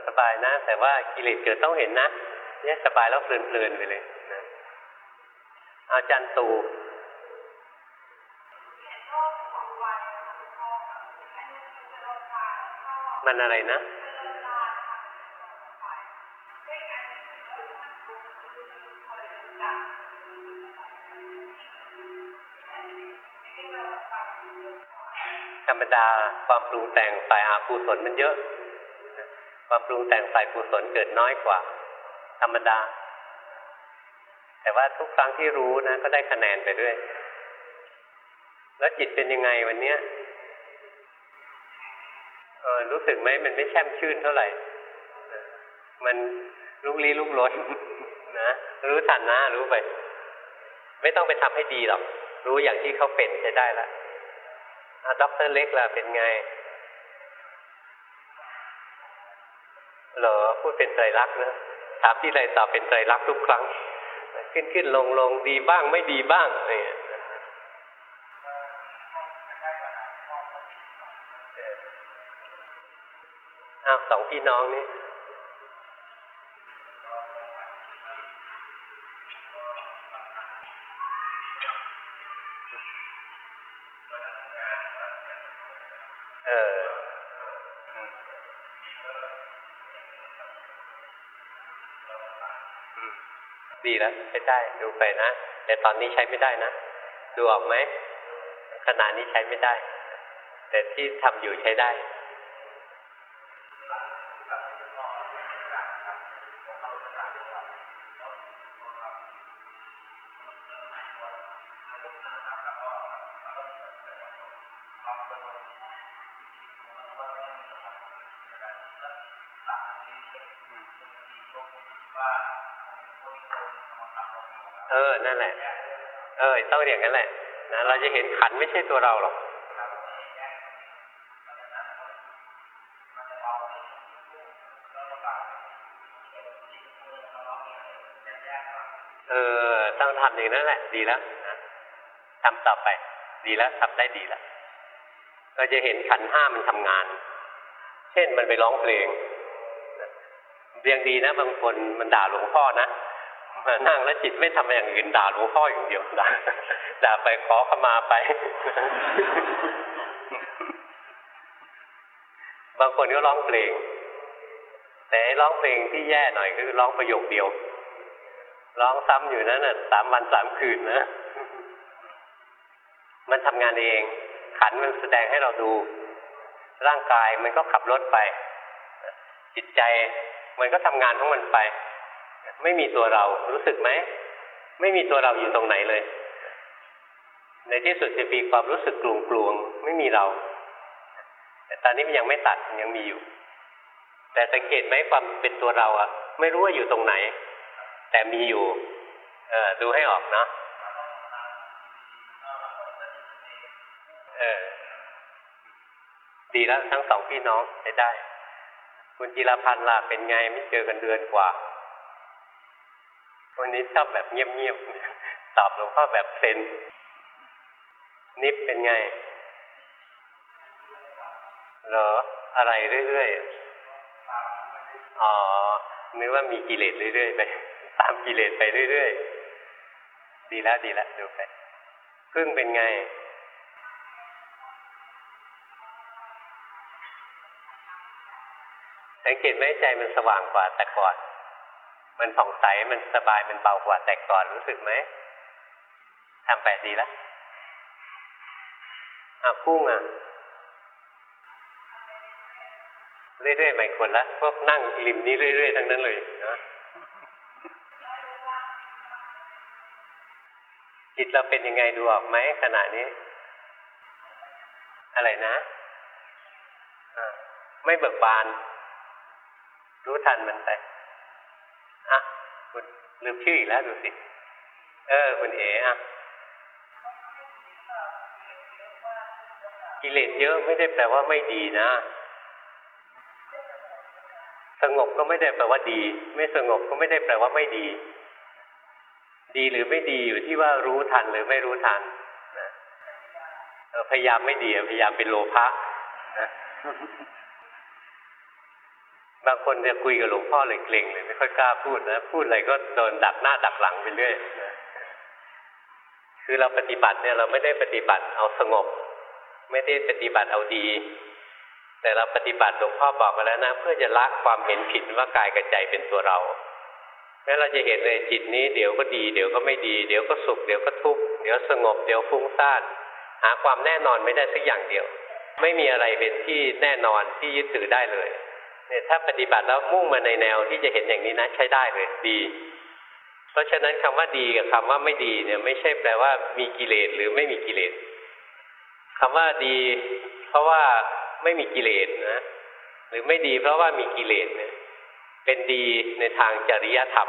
สบายนะ แต่ว่ากิเลสเกิดต้องเห็นนะเนี่ยสบายแล้วเพลินๆไปเลยนะอาจารย์ตูมันอะไรนะ ธรรมดาความปรุงแต่งฝ่ายอาภูสนมันเยอะ ความปรุงแต่งฝ่ายกุศลเกิดน้อยกว่า ธรรมดา แต่ว่าทุกครั้งที่รู้นะก็ได้คะแนนไปด้วย แล้วจิตเป็นยังไงวันเนี้ยเออรู้สึกไหมมันไม่แช่มชื่นเท่าไหร่ มันลุกลี้ลุกลนนะรู้ทันนะรู้ไป ไม่ต้องไปทำให้ดีหรอก รู้อย่างที่เขาเป็นใช้ได้ละด็อกเตอร์เล็กล่ะเป็นไง เหรอพูดเป็นใจรักนะถามที่ไรตอบเป็นใจรักทุกครั้ง ขึ้นขึ้นลงลงดีบ้างไม่ดีบ้างเนี่ยอ้าวสองพี่น้องนี่ ดีแล้วใช้ได้ดูไปนะ แต่ตอนนี้ใช้ไม่ได้นะ ดูออกไหมขณะนี้ใช้ไม่ได้ แต่ที่ทำอยู่ใช้ได้ เออต้องอย่างนั้นแหละนะเราจะเห็นขันไม่ใช่ตัวเราหรอกเออต้องทำอย่างนั้นแหละ ดีแล้วนะทำต่อไป ดีแล้วทำได้ดีแล้วเราจะเห็นขันห้ามันทำงาน เช่นมันไปร้องเพลงเรียงดีนะบางคนมันด่าหลวงพ่อนะ มานั่งแล้วจิตไม่ทำอย่างอื่นด่าหลวงพ่ออย่างเดียวด่าด่าไปขอขมาไป บางคนก็ร้องเพลง แต่ร้องเพลงที่แย่หน่อยคือร้องประโยคเดียว ร้องซ้ำอยู่นั้นน่ะสามวันสามคืนนะ มันทำงานเอง ขันมันแสดงให้เราดู ร่างกายมันก็ขับรถไป จิตใจมันก็ทำงานของมันไป ไม่มีตัวเรารู้สึกไหมไม่มีตัวเราอยู่ตรงไหนเลย ในที่สุดจะมีความรู้สึกกลวงกลวงไม่มีเรา แต่ตอนนี้มันยังไม่ตัดมันยังมีอยู่ แต่สังเกตไหมความเป็นตัวเราอะไม่รู้ว่าอยู่ตรงไหน แต่มีอยู่เออดูให้ออกเนาะเออดีแล้วทั้งสองพี่น้องใช้ได้ คุณจิรพันธ์ล่ะเป็นไงไม่เจอกันเดือนกว่า วันนี้ชอบแบบเงียบๆ ตอบหลวงพ่อแบบเซนนิฟเป็นไง เหรอ อะไรเรื่อยๆ อ๋อ นึกว่ามีกิเลสเรื่อยๆ ไป ตามกิเลสไปเรื่อยๆ ดีแล้วดีแล้วดูไป พึ่งเป็นไงสังเกตไหมใจมันสว่างกว่าแต่ก่อน มันผ่องใสมันสบายมันเบากว่าแต่ก่อนรู้สึกไหมทำแปดดีแล้วอากุ้งอะเรื่อยๆใหม่คนละพวกนั่งริมนี้เรื่อยๆทั้งนั้นเลยนะจิตเราเป็นยังไงดูออกไหมขณะนี้ อะไรนะไม่เบิกบาน รู้ทันมันไป คุณลืมชื่ออีกแล้วดูสิ เออ คุณเอ๋อะกิเลสเยอะไม่ได้แปลว่าไม่ดีนะ สงบก็ไม่ได้แปลว่าดี ไม่สงบก็ไม่ได้แปลว่าไม่ดี ดีหรือไม่ดีอยู่ที่ว่ารู้ทันหรือไม่รู้ทันนะพยายามไม่ดีพยายามเป็นโลภะนะ บางคนเนี่ยคุยกับหลวงพ่อเลยเกรงเลยไม่ค่อยกล้าพูดนะพูดอะไรก็โดนดักหน้าดักหลังไปเรื่อยนะคือเราปฏิบัติเนี่ยเราไม่ได้ปฏิบัติเอาสงบ ไม่ได้ปฏิบัติเอาดี แต่เราปฏิบัติหลวงพ่อบอกมาแล้วนะ เพื่อจะละความเห็นผิดว่ากายกับใจเป็นตัวเราแม้เราจะเห็นในจิตนี้เดี๋ยวก็ดี เดี๋ยวก็ไม่ดี เดี๋ยวก็สุขเดี๋ยวก็ทุกข์เดี๋ยวสงบเดี๋ยวฟุ้งซ่านหาความแน่นอนไม่ได้สักอย่างเดียว ไม่มีอะไรเป็นที่แน่นอนที่ยึดถือได้เลย เนี่ยถ้าปฏิบัติแล้วมุ่งมาในแนวที่จะเห็นอย่างนี้นะใช้ได้เลยดี เพราะฉะนั้นคำว่าดีกับคำว่าไม่ดีเนี่ย ไม่ใช่แปลว่ามีกิเลสหรือไม่มีกิเลสคำว่าดี เพราะว่าไม่มีกิเลสนะหรือไม่ดี เพราะว่ามีกิเลสเนี่ยเป็นดีในทางจริยธรรม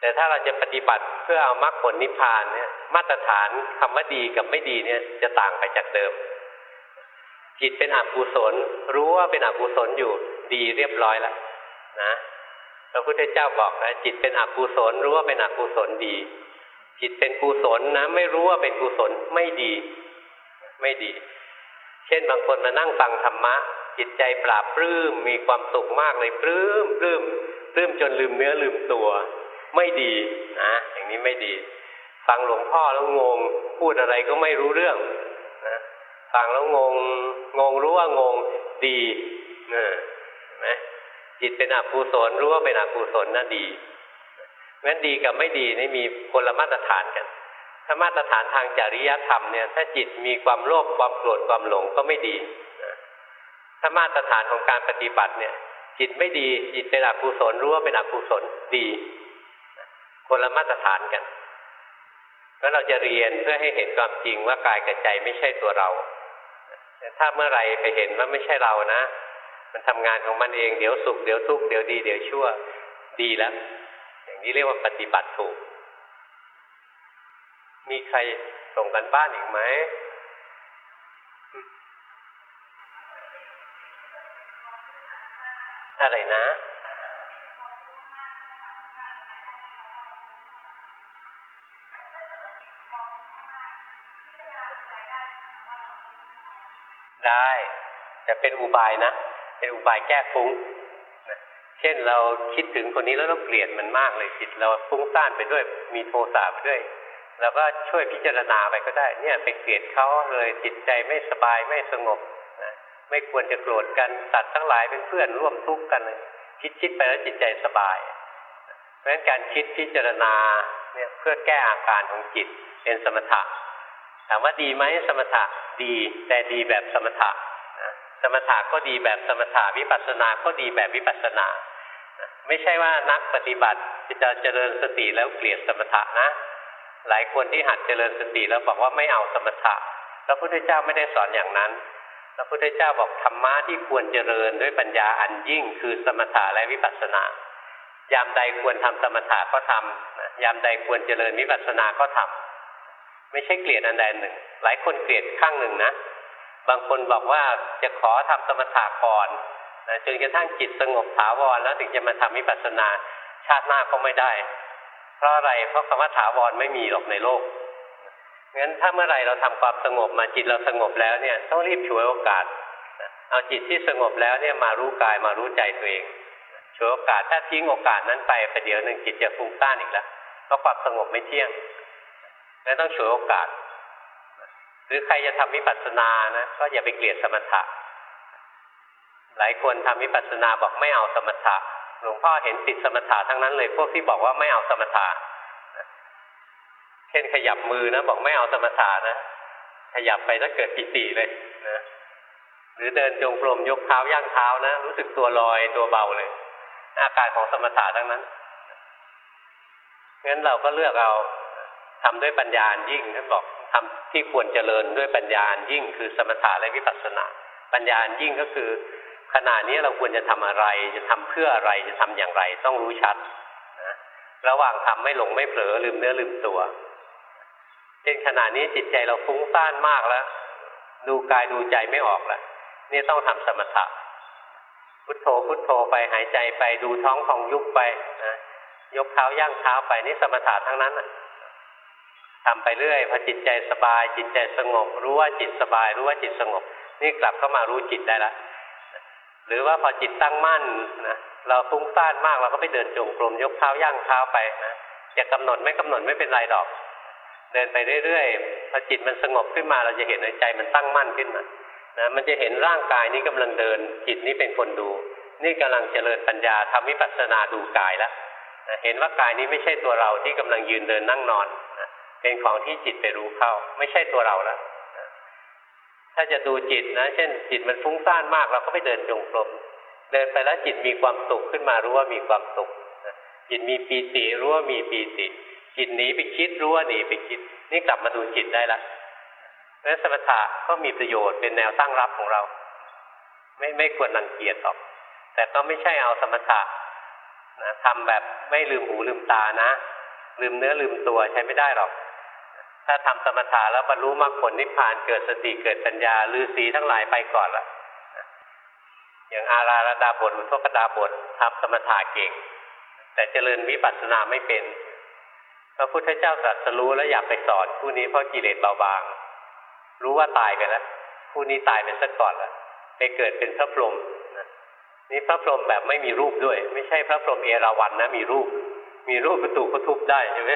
แต่ถ้าเราจะปฏิบัติเพื่อเอามรรคผลนิพพานเนี่ย มาตรฐานคำว่าดีกับไม่ดีเนี่ยจะต่างไปจากเดิม จิตเป็นอกุศล รู้ว่าเป็นอกุศลอยู่ดีเรียบร้อยแล้วนะพระพุทธเจ้าบอกนะจิตเป็นอกุศล รู้ว่าเป็นอกุศลดี จิตเป็นกุศลนะ ไม่รู้ว่าเป็นกุศลไม่ดี ไม่ดี เช่นบางคนมานั่งฟังธรรมะ จิตใจปราบปลื้มมีความสุขมากเลยปลื้มปลื้มปลื้มจนลืมเนื้อลืมตัว ไม่ดีนะอย่างนี้ไม่ดี ฟังหลวงพ่อแล้วงงพูดอะไรก็ไม่รู้เรื่อง ฟังแล้วงง งงรู้ว่างงดีนะเห็นไหมจิตเป็นอกุศลรู้ว่าเป็นอกุศลน่ะดีงั้นดีกับไม่ดีนี่มีคนละมาตรฐานกัน ถ้ามาตรฐานทางจริยธรรมเนี่ย ถ้าจิตมีความโลภความโกรธความหลงก็ไม่ดีถ้ามาตรฐานของการปฏิบัติเนี่ย จิตไม่ดีจิตเป็นอกุศลรู้ว่าเป็นอกุศลดีคนละมาตรฐานกันแล้วเราจะเรียนเพื่อให้เห็นความจริงว่ากายกับใจไม่ใช่ตัวเรา แต่ถ้าเมื่อไรไปเห็นว่าไม่ใช่เรานะ มันทำงานของมันเองเดี๋ยวสุขเดี๋ยวทุกข์เดี๋ยวดีเดี๋ยวชั่วดีแล้ว อย่างนี้เรียกว่าปฏิบัติถูก มีใครส่งกันบ้านอีกไหมอะไรนะ แต่เป็นอุบายนะ เป็นอุบายแก้ฟุ้งนะเช่นเราคิดถึงคนนี้แล้วเราเกลียดมันมากเลยจิตเราฟุ้งซ่านไปด้วยมีโทสะไปด้วยเราก็ช่วยพิจารณาไปก็ได้ เนี่ยไปเกลียดเขาเลยจิตใจไม่สบายไม่สงบไม่ควรจะโกรธกันสัตว์ทั้งหลายเป็นเพื่อนร่วมทุกข์กันคิดคิดไปแล้วจิตใจสบาย เพราะฉะนั้นการคิดพิจารณาเนี่ยเพื่อแก้อาการของจิตเป็นสมถะถามว่าดีไหมสมถะดีแต่ดีแบบสมถะ สมถะก็ดีแบบสมถะวิปัสสนาก็ดีแบบวิปัสสนา ไม่ใช่ว่านักปฏิบัติจะเจริญสติแล้วเกลียดสมถะนะ หลายคนที่หัดเจริญสติแล้วบอกว่าไม่เอาสมถะพระพุทธเจ้าไม่ได้สอนอย่างนั้นพระพุทธเจ้าบอกธรรมะที่ควรเจริญด้วยปัญญาอันยิ่งคือสมถะและวิปัสสนา ยามใดควรทำสมถะก็ทำยามใดควรเจริญวิปัสสนาก็ทำไม่ใช่เกลียดอันใดหนึ่ง หลายคนเกลียดข้างหนึ่งนะ บางคนบอกว่าจะขอทำสมถะก่อนนะจนกระทั่งจิตสงบถาวรแล้วถึงจะมาทำวิปัสสนาชาติหน้าก็ไม่ได้ เพราะอะไรเพราะคำว่าถาวรไม่มีหรอกในโลกงั้นถ้าเมื่อไรเราทำความสงบมาจิตเราสงบแล้วเนี่ยต้องรีบฉวยโอกาสเอาจิตที่สงบแล้วเนี่ยมารู้กายมารู้ใจตัวเองฉวยโอกาสถ้าทิ้งโอกาสนั้นไปประเดี๋ยวหนึ่งจิตจะฟุ้งซ่านอีกแล้วเพราะความสงบไม่เที่ยงแล้วต้องฉวยโอกาส หรือใครจะทำวิปัสสนานะก็อย่าไปเกลียดสมถะ หลายคนทำวิปัสสนาบอกไม่เอาสมถะหลวงพ่อเห็นติดสมถะทั้งนั้นเลย พวกที่บอกว่าไม่เอาสมถะช่นขยับมือนะ บอกไม่เอาสมถะนะขยับไปแล้วเกิดปิติเลยนะหรือเดินจงกรมยกเท้าย่างเท้านะ รู้สึกตัวลอยตัวเบาเลย อาการของสมถะทั้งนั้นงั้นเราก็เลือกเอาทำด้วยปัญญายิ่งท่านบอก ทำที่ควรเจริญด้วยปัญญายิ่งคือสมถะและวิปัสสนา ปัญญายิ่งก็คือ ขณะนี้เราควรจะทำอะไร จะทำเพื่ออะไรจะทำอย่างไร ต้องรู้ชัดนะระหว่างทำไม่หลงไม่เผลอลืมเนื้อลืมตัวเช่นขณะนี้จิตใจเราฟุ้งซ่านมากแล้ว ดูกายดูใจไม่ออกแล้วนี่ต้องทำสมถะ พุทโธพุทโธไปหายใจไปดูท้องของยุบไปนะยกเท้าย่างเท้าไปนี่สมถะทั้งนั้น ทำไปเรื่อยพอจิตใจสบาย จิตใจสงบ รู้ว่าจิตสบาย รู้ว่าจิตสงบ นี่กลับเข้ามารู้จิตได้ละหรือว่าพอจิตตั้งมั่นนะเราฟุ้งซ่านมากเราก็ไปเดินจงกรมยกเท้าย่างเท้าไปนะจะกำหนดไม่กำหนดไม่เป็นไรดอก เดินไปเรื่อยๆพอจิตมันสงบขึ้นมาเราจะเห็นในใจมันตั้งมั่นขึ้นมานะมันจะเห็นร่างกายนี้กำลังเดิน จิตนี้เป็นคนดู นี่กำลังเจริญปัญญาทำวิปัสสนาดูกายแล้วนะเห็นว่ากายนี้ไม่ใช่ตัวเราที่กำลังยืนเดินนั่งนอนนะ เป็นของที่จิตไปรู้เข้า ไม่ใช่ตัวเราแล้วถ้าจะดูจิตนะ เช่น จิตมันฟุ้งซ่านมากเราก็ไปเดินจงกรมเดินไปแล้วจิตมีความสุขขึ้นมารู้ว่ามีความสุขจิตมีปีติรู้ว่ามีปีติ จิตหนีไปคิดรู้ว่าหนีไปคิด นี่กลับมาดูจิตได้ละนั้นสมถะก็มีประโยชน์เป็นแนวตั้งรับของเรา ไม่ไม่ควรรังเกียจหรอก แต่ก็ไม่ใช่เอาสมถะนะทำแบบไม่ลืมหูลืมตานะ ลืมเนื้อลืมตัวใช้ไม่ได้หรอก ถ้าทำสมถะแล้วบรรลุมรรคผลนิพพานเกิดสติเกิดปัญญาลือสีทั้งหลายไปก่อนละอย่างอาราระดาบทอุทกดาบททำสมถะเก่ง แต่เจริญวิปัสสนาไม่เป็น พระพุทธเจ้าตรัสรู้แล้วอยากไปสอนผู้นี้เพราะกิเลสเบาบาง รู้ว่าตายไปแล้วผู้นี้ตายไปสักก่อนแล้วไปเกิดเป็นพระพรหมนี่พระพรหมแบบไม่มีรูปด้วย ไม่ใช่พระพรหมเอราวัณนะมีรูป มีรูปประตูก็ทุบได้ใช่ไหม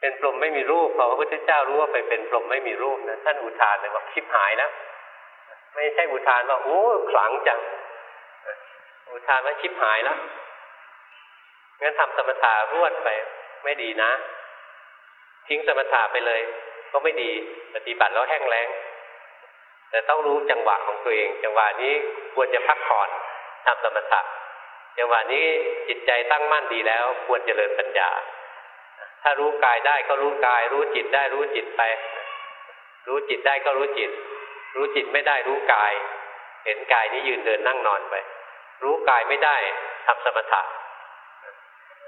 เป็นพรหมไม่มีรูปพอพระพุทธเจ้ารู้ว่าไปเป็นพรหมไม่มีรูปนะท่านอุทานเลยว่าคิดหายแล้วไม่ใช่อุทานว่าโอ้ขลังจังอุทานว่าชิบหายแล้วงั้นทำสมถะรวดไป ไม่ดีนะ ทิ้งสมถะไปเลย ก็ไม่ดีปฏิบัติแล้วแห้งแล้งแต่ต้องรู้จังหวะของตัวเอง จังหวะนี้ควรจะพักผ่อนทำสมถะจังหวะนี้จิตใจตั้งมั่นดีแล้ว ควรจเจริญปัญญา ถ้ารู้กายได้ก็รู้กาย รู้จิตได้รู้จิตไป รู้จิตได้ก็รู้จิต รู้จิตไม่ได้รู้กาย เห็นกายนี้ยืนเดินนั่งนอนไป รู้กายไม่ได้ทำสมถะ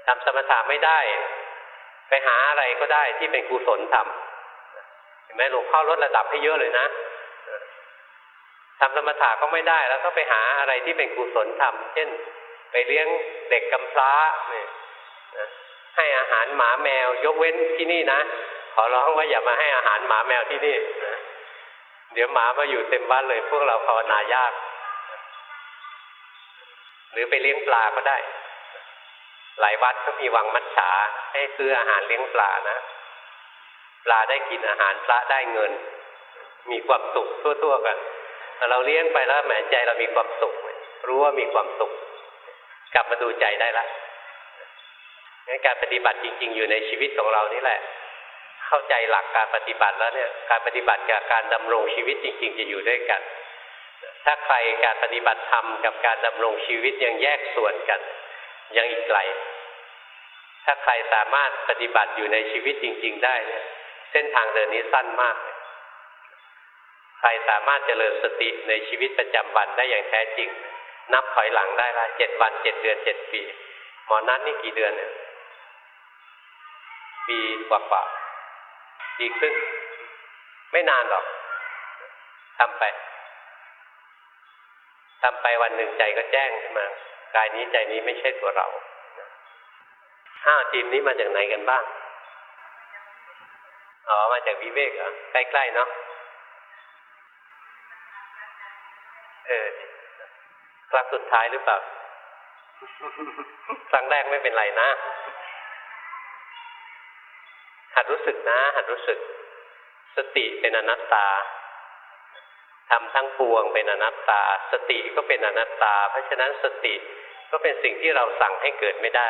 ทำสมถะไม่ได้ ไปหาอะไรก็ได้ที่เป็นกุศลทำเห็นไหมหลวงพ่อลดระดับให้เยอะเลยนะทำสมถะก็ไม่ได้แล้วก็ไปหาอะไรที่เป็นกุศลทำเช่น ไปเลี้ยงเด็กกำพร้าเนี่ย ให้อาหารหมาแมวยกเว้นที่นี่นะขอร้องว่าอย่ามาให้อาหารหมาแมวที่นี่นะเดี๋ยวหมามาอยู่เต็มบ้านเลย พวกเราภาวนายาก หรือไปเลี้ยงปลาก็ได้ หลายวัดก็มีวังมัดฉาให้ซื้ออาหารเลี้ยงปลานะปลาได้กินอาหารพระได้เงิน มีความสุขทั่วๆกันเราเลี้ยงไปแล้วแหมใจเรามีความสุข รู้ว่ามีความสุข กลับมาดูใจได้ละ งั้นการปฏิบัติจริง ๆ อยู่ในชีวิตของเรานี่แหละ เข้าใจหลักการปฏิบัติแล้วเนี่ย การปฏิบัติกับการดำรงชีวิตจริง ๆ จะอยู่ด้วยกัน ถ้าใครการปฏิบัติธรรมกับการดำรงชีวิตยังแยกส่วนกัน ยังอีกไกล ถ้าใครสามารถปฏิบัติอยู่ในชีวิตจริง ๆ ได้เนี่ยเส้นทางเดินนี้สั้นมากใครสามารถเจริญสติในชีวิตประจำวันได้อย่างแท้จริง นับถอยหลังได้ละเจ็ดวันเจ็ดเดือนเจ็ดปี หมอนัทนี่กี่เดือนเนี่ย ปีกว่าๆดีขึ้นไม่นานหรอกทำไปทำไปวันหนึ่งใจก็แจ้งขึ้นมากายนี้ใจนี้ไม่ใช่ตัวเราห้าทีมนี้มาจากไหนกันบ้างอ๋อมาจากวิเวกเหรอใกล้ๆเนาะเออครั้งสุดท้ายหรือเปล่าครั้งแรกไม่เป็นไรนะ หัดรู้สึกนะ หัดรู้สึก สติเป็นอนัตตาทำทั้งปวงเป็นอนัตตา สติก็เป็นอนัตตา เพราะฉะนั้นสติก็เป็นสิ่งที่เราสั่งให้เกิดไม่ได้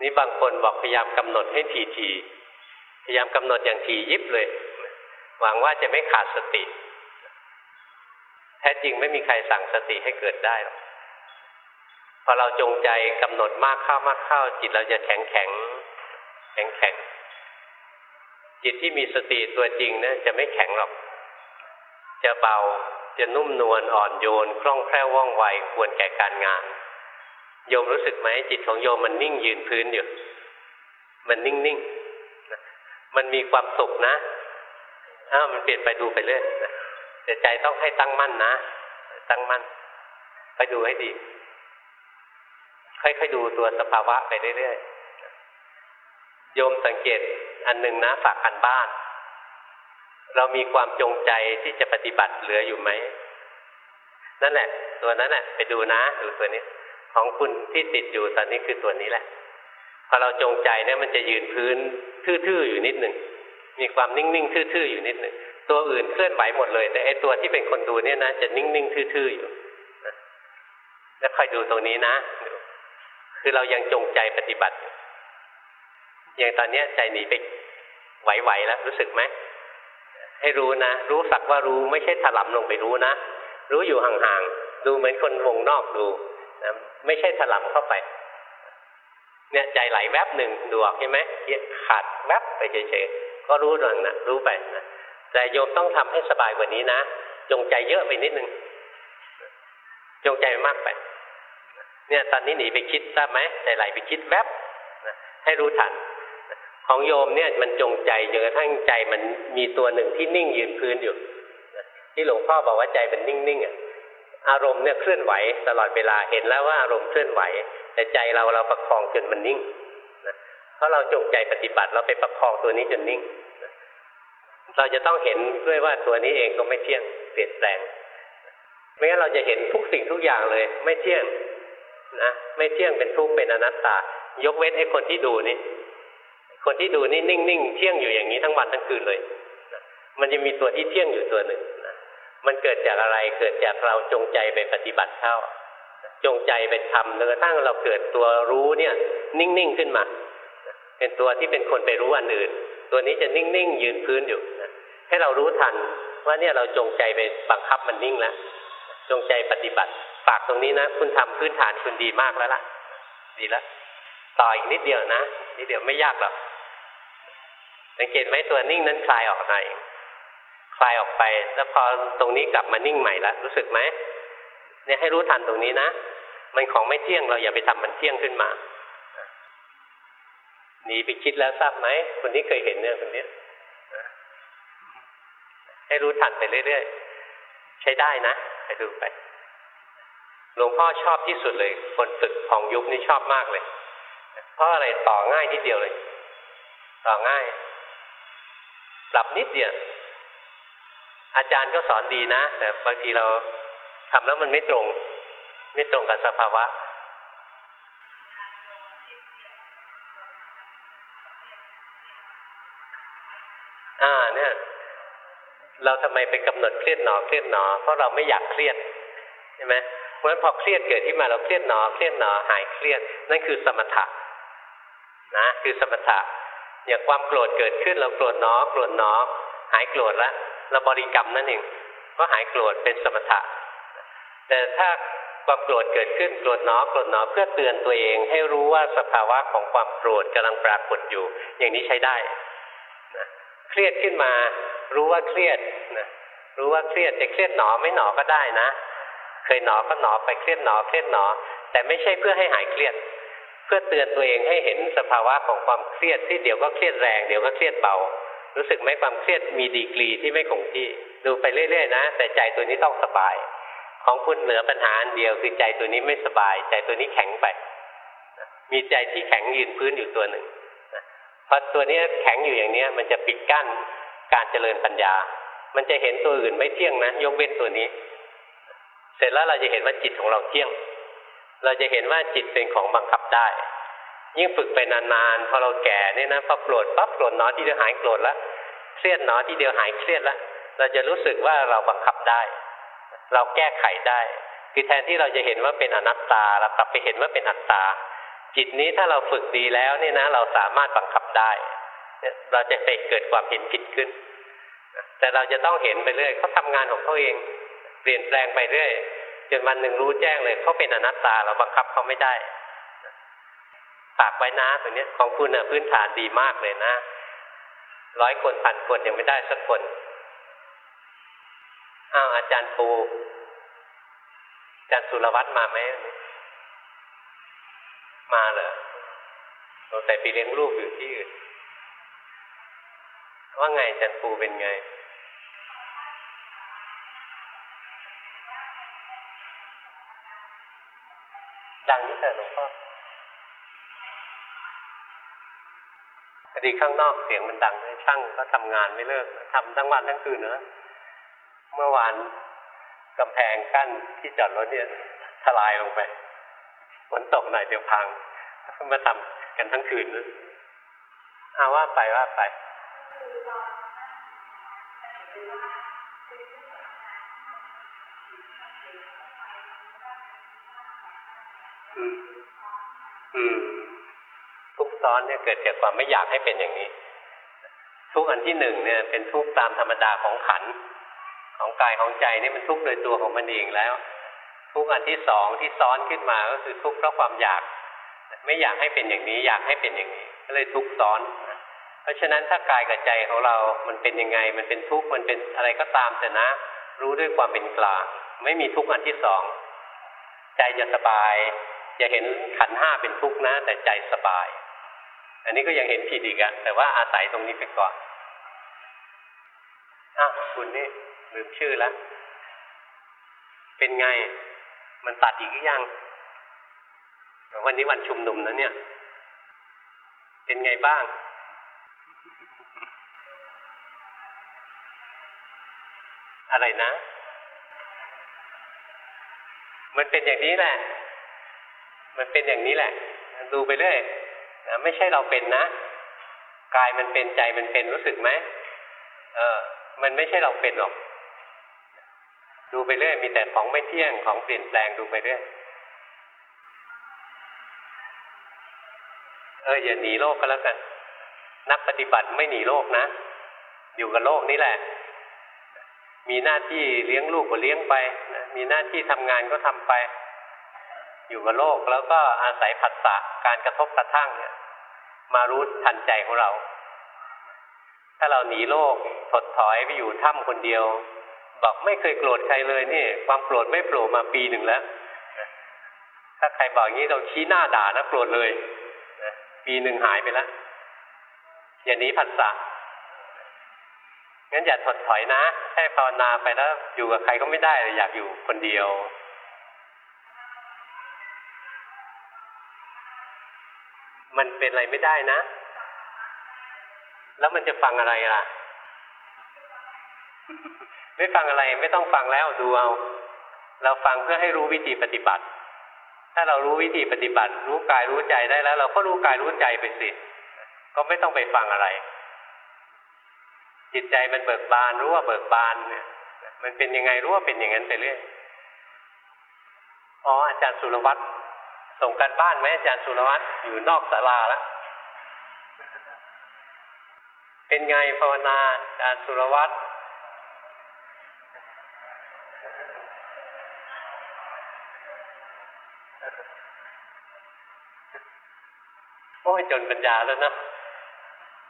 นี่บางคนบอกพยายามกำหนดให้ทีทีพยายามกำหนดอย่างทียิบเลย หวังว่าจะไม่ขาดสติ แท้จริงไม่มีใครสั่งสติให้เกิดได้พอเราจงใจกำหนดมากเข้ามากเข้าจิตเราจะแข็งแข็ง แข็งแข็งจิตที่มีสติตัวจริงนะจะไม่แข็งหรอก จะเบาจะนุ่มนวลอ่อนโยนคล่องแคล่วว่องไวควรแก่การงาน โยมรู้สึกไหมจิตของโยมมันนิ่งยืนพื้นอยู่ มันนิ่งนิ่งมันมีความสุขนะอ้าวมันเปลี่ยนไปดูไปเรื่อยแต่ใจต้องให้ตั้งมั่นนะ ตั้งมั่น ไปดูให้ดี ค่อยๆดูตัวสภาวะไปเรื่อยๆ โยมสังเกตอันหนึ่งนะฝากกันบ้าน เรามีความจงใจที่จะปฏิบัติเหลืออยู่ไหม นั่นแหละ ตัวนั้นแหละไปดูนะดูตัวนี้ ของคุณที่ติดอยู่ตอนนี้คือตัวนี้แหละ พอเราจงใจเนี่ยมันจะยืนพื้นทื่อๆอยู่นิดหนึ่งมีความนิ่งๆทื่อๆอยู่นิดหนึ่งตัวอื่นเคลื่อนไหวหมดเลย แต่ไอตัวที่เป็นคนดูเนี่ยนะจะนิ่งๆทื่อๆอยู่แล้วคอยดูตรงนี้นะคือเรายังจงใจปฏิบัติอย่ อย่างตอนนี้ใจหนีไปไหวๆแล้วรู้สึกไหมให้รู้นะ รู้สักว่ารู้ไม่ใช่ถลำลงไปรู้นะ รู้อยู่ห่างๆ ดูเหมือนคนวงนอกดูนะไม่ใช่ถลำเข้าไป เนี่ยใจไหลแวบหนึ่งดูออกใช่ไหมขาดแวบไปเฉยๆก็รู้ดังนะรู้ไปนะแต่โยมต้องทำให้สบายกว่านี้นะจงใจเยอะไปนิดนึงจงใจมากไป เนี่ยตอนนี้หนีไปคิดทราบไหมใจไหลไปคิดแวบนะให้รู้ทัน ของโยมเนี่ยมันจงใจจนกระทั่งใจมันมีตัวหนึ่งที่นิ่งยืนพื้นอยู่ที่หลวงพ่อบอกว่าใจมันนิ่งๆอะอารมณ์เนี่ยเคลื่อนไหวตลอดเวลาเห็นแล้วว่าอารมณ์เคลื่อนไหว แต่ใจเราเราประคองจนมันนิ่งนะเพราะเราจงใจปฏิบัติเราไปประคองตัวนี้จนนิ่งเราจะต้องเห็นด้วยว่าตัวนี้เองก็ไม่เที่ยงเปลี่ยนแปลงไม่งั้นเราจะเห็นทุกสิ่งทุกอย่างเลย ไม่เที่ยงนะไม่เที่ยงเป็นทุกข์เป็นอนัตตา ยกเว้นไอ้คนที่ดูนี่ คนที่ดูนี่นิ่งๆเที่ยงอยู่อย่างนี้ทั้งวันทั้งคืนเลยนะมันจะมีตัวที่เที่ยงอยู่ตัวหนึ่งนะมันเกิดจากอะไรเกิดจากเราจงใจไปปฏิบัติเข้า จงใจไปทำจนกระทั่งเราเกิดตัวรู้เนี่ย นิ่งๆขึ้นมา เป็นตัวที่เป็นคนไปรู้อันอื่น ตัวนี้จะนิ่งๆยืนพื้นอยู่นะให้เรารู้ทันว่าเนี่ยเราจงใจไปบังคับมันนิ่งแล้วจงใจปฏิบัติฝากตรงนี้นะ คุณทำพื้นฐานคุณดีมากแล้วล่ะ ดีแล้วต่ออีกนิดเดียวนะนิดเดียวไม่ยากหรอก สังเกตไหมตัวนิ่งนั้นคลายออกหน่อยคลายออกไป แล้วพอตรงนี้กลับมานิ่งใหม่แล้วรู้สึกไหมเนี่ยให้รู้ทันตรงนี้นะมันของไม่เที่ยงเราอย่าไปทำมันเที่ยงขึ้นมาหนีไปคิดแล้วทราบไหมคนนี้เคยเห็นเนี่ยคนนี้ให้รู้ทันไปเรื่อยๆใช้ได้นะไปดูไปหลวงพ่อชอบที่สุดเลย คนฝึกของยุคนี้ชอบมากเลย เพราะอะไรต่อง่ายนิดเดียวเลย ต่อง่าย ปรับนิดเดียวอาจารย์ก็สอนดีนะ แต่บางทีเราทำแล้วมันไม่ตรง ไม่ตรงกับสภาวะ อ่าเนี่ย เราทำไมไปกำหนดเครียดหนอเครียดหนอ เพราะเราไม่อยากเครียดใช่ไหมเพราะฉะนั้นพอเครียดเกิดที่มาเราเครียดหนอ เครียดหนอหายเครียด นั่นคือสมถะนะ คือสมถะ อย่างความโกรธเกิดขึ้นเราโกรธหนอโกรธหนอ หายโกรธแล้วเราบริกรรมนั่นเองก็หายโกรธเป็นสมถะ แต่ถ้าความโกรธเกิดขึ้นโกรธหนอโกรธหนอเพื่อเตือนตัวเองให้รู้ว่าสภาวะของความโกรธกำลังปรากฏอยู่ อย่างนี้ใช้ได้นะเครียดขึ้นมา รู้ว่าเครียดนะรู้ว่าเครียดจะเครียดหนอไม่หนอก็ได้นะ เคยหนอก็หนอไปเครียดหนอเครียดหนอ แต่ไม่ใช่เพื่อให้หายเครียด เพื่อเตือนตัวเองให้เห็นสภาวะของความเครียดที่เดี๋ยวก็เครียดแรงเดี๋ยวก็เครียดเบา รู้สึกไหมความเครียดมีดีกรีที่ไม่คงที่ ดูไปเรื่อยๆนะ แต่ใจตัวนี้ต้องสบาย ของคุณเหนือปัญหาอันเดียวคือใจตัวนี้ไม่สบาย ใจตัวนี้แข็งไป มีใจที่แข็งยืนพื้นอยู่ตัวหนึ่งพอตัวนี้แข็งอยู่อย่างนี้มันจะปิดกั้นการเจริญปัญญา มันจะเห็นตัวอื่นไม่เที่ยงนะ ยกเว้นตัวนี้ เสร็จแล้วเราจะเห็นว่าจิตของเราเที่ยง เราจะเห็นว่าจิตเป็นของบังคับได้ ยิ่งฝึกไปนานๆพอเราแก่เนี่ยนะพอโกรธปั๊บโกรธหนอที่เดียวหายโกรธแล้วเครียดหนอที่เดียวหายเครียดแล้วเราจะรู้สึกว่าเราบังคับได้ เราแก้ไขได้ คือแทนที่เราจะเห็นว่าเป็นอนัตตาเรากลับไปเห็นว่าเป็นอัตตา จิตนี้ถ้าเราฝึกดีแล้วเนี่ยนะ เราสามารถบังคับได้เราจะไปเกิดความเห็นผิดขึ้น แต่เราจะต้องเห็นไปเรื่อยเขาทางานของเขาเอง เปลี่ยนแปลงไปเรื่อย จนวันหนึ่งรู้แจ้งเลยเขาเป็นอนัตตาเราบังคับเขาไม่ได้ฝากไว้นะตัวนี้ของคุณนะพื้นฐานดีมากเลยนะร้อยคนพันคนยังไม่ได้สักคนอ้าวอาจารย์ปูอาจารย์สุรวัตรมาไหมมาเหรอเราแต่ไปเลี้ยงลูกอยู่ที่อื่นว่าไงอาจารย์ปูเป็นไง ดังนี่แต่หลวงพ่ออดีข้างนอกเสียงมันดังช่างก็ทำงานไม่เลิกทำทั้งวันทั้งคืนเนอะเมื่อวานกำแพงกั้นที่จอดรถเนี่ยทลายลงไปฝนตกหน่อยเดี๋ยวพังมาทำกันทั้งคืนนะอาว่าไปว่าไป ซ้อนเนี่ยเกิดจากความไม่อยากให้เป็นอย่างนี้ ทุกอันที่หนึ่งเนี่ยเป็นทุกตามธรรมดาของขัน ของกายของใจนี่มันทุกโดยตัวของมันเองแล้ว ทุกอันที่สองที่ซ้อนขึ้นมาก็คือทุกเพราะความอยาก ไม่อยากให้เป็นอย่างนี้อยากให้เป็นอย่างนี้ ก็เลยทุกซ้อนเพราะฉะนั้นถ้ากายกับใจของเรา มันเป็นยังไง มันเป็นทุกข์มันเป็นอะไรก็ตามแต่นะ รู้ด้วยความเป็นกลาง ไม่มีทุกข์อันที่สองใจจะสบายจะเห็นขันห้าเป็นทุกข์นะ แต่ใจสบาย อันนี้ก็ยังเห็นผิดอีกอะแต่ว่าอาศัยตรงนี้ไปก่อนอ้าวคุณนี่ลืมชื่อแล้ว เป็นไง มันตัดอีกหรือยัง วันนี้วันชุมนุมนะเนี่ย เป็นไงบ้าง อะไรนะ มันเป็นอย่างนี้แหละ มันเป็นอย่างนี้แหละ ดูไปเรื่อย นะไม่ใช่เราเป็นนะกายมันเป็นใจมันเป็นรู้สึกไหมเออ มันไม่ใช่เราเป็นหรอก ดูไปเรื่อยมีแต่ของไม่เที่ยงของเปลี่ยนแปลงดูไปเรื่อยเอออย่าหนีโลกก็แล้วกัน นักปฏิบัติไม่หนีโลกนะ อยู่กับโลกนี่แหละ มีหน้าที่เลี้ยงลูกก็เลี้ยงไปนะมีหน้าที่ทำงานก็ทำไป อยู่กับโลกแล้วก็อาศัยผัสสะการกระทบกระทั่งเนี่ย มารู้ทันใจของเรา ถ้าเราหนีโลกถดถอยไปอยู่ถ้ำคนเดียว บอกไม่เคยโกรธใครเลยนี่ ความโกรธไม่โผล่มาปีหนึ่งแล้วถ้าใครบอกงี้เราชี้หน้าด่านะโกรธเลยปีหนึ่งหายไปแล้วอย่างนี้ผัสสะงั้นอย่าถดถอยนะแค่ภาวนาไปแล้วอยู่กับใครก็ไม่ได้อยากอยู่คนเดียว มันเป็นอะไรไม่ได้นะ แล้วมันจะฟังอะไรล่ะ ไม่ฟังอะไรไม่ต้องฟังแล้วดูเอา เราฟังเพื่อให้รู้วิธีปฏิบัติ ถ้าเรารู้วิธีปฏิบัติ รู้กายรู้ใจได้แล้ว เราก็รู้กายรู้ใจไปสิ ก็ไม่ต้องไปฟังอะไร จิตใจมันเบิกบานรู้ว่าเบิกบานเนี่ย มันเป็นยังไงรู้ว่าเป็นอย่างนั้นไปเรื่อยอ๋ออาจารย์สุรวัตร ส่งกันบ้านไหมอาจารย์สุรวัตรอยู่นอกศาลาแล้วเป็นไงภาวนาอาจารย์สุรวัตรโอ้ยจนปัญญาแล้วนะ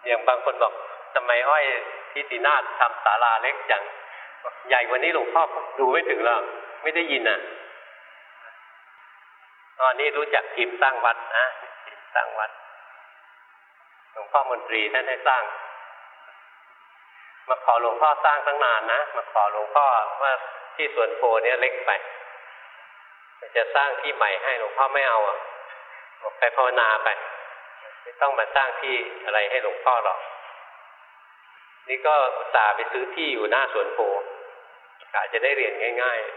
อย่างบางคนบอกทำไมอ้อยทิตินาศทำศาลาเล็กจัง ใหญ่กว่านี้หลวงพ่อดูไม่ถึงหรอกไม่ได้ยินอะ อ๋อนี่รู้จักทีมสร้างวัดนะทีมสร้างวัดหลวงพ่อมนตรีท่านให้สร้าง มาขอหลวงพ่อสร้างตั้งนานนะมาขอหลวงพ่อว่าที่สวนโพเนี่ยเล็กไปจะสร้างที่ใหม่ให้หลวงพ่อไม่เอาอะบอกไปภาวนาไปไม่ต้องมาสร้างที่อะไรให้หลวงพ่อหรอก นี่ก็ตาไปซื้อที่อยู่หน้าสวนโพอาจจะได้เรียนง่าย ๆ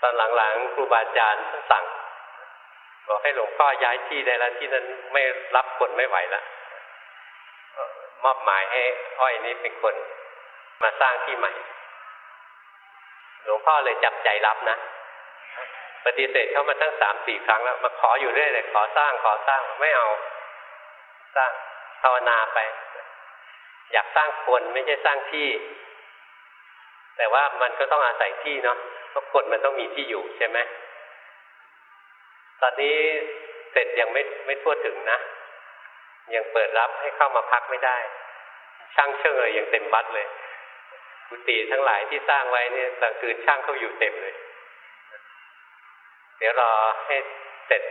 ตอนหลังๆครูบาอาจารย์ท่านสั่งบอกให้หลวงพ่อย้ายที่ได้แล้วที่นั้นไม่รับคนไม่ไหวแล้วมอบหมายให้อ้อยนี่เป็นคนมาสร้างที่ใหม่ หลวงพ่อเลยจับใจรับนะปฏิเสธเข้ามาตั้งสามสี่ครั้งแล้ว มาขออยู่เรื่อยเลยขอสร้างขอสร้างไม่เอา สร้างภาวนาไป อยากสร้างคนไม่ใช่สร้างที่ แต่ว่ามันก็ต้องอาศัยที่เนาะ เพราะคนมันต้องมีที่อยู่ใช่ไหมตอนนี้เสร็จยังไม่ไม่ทั่วถึงนะ ยังเปิดรับให้เข้ามาพักไม่ได้ ช่างเชิงเลยยังเต็มวัดเลย กุฏิทั้งหลายที่สร้างไว้เนี่ยกลางคืนช่างเขาอยู่เต็มเลย เดี๋ยวรอให้เสร็จ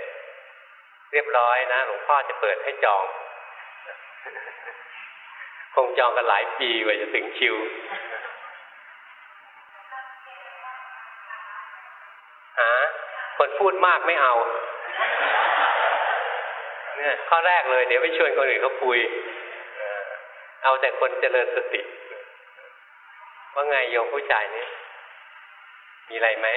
เรียบร้อยนะหลวงพ่อจะเปิดให้จอง คงจองกันหลายปีกว่าจะถึงคิว หาคนพูดมากไม่เอาเนี่ยข้อแรกเลย เดี๋ยวไปชวนคนอื่นเขาคุย เอาแต่คนเจริญสติ ว่าไงโยมผู้ชายนี่มีอะไรไหม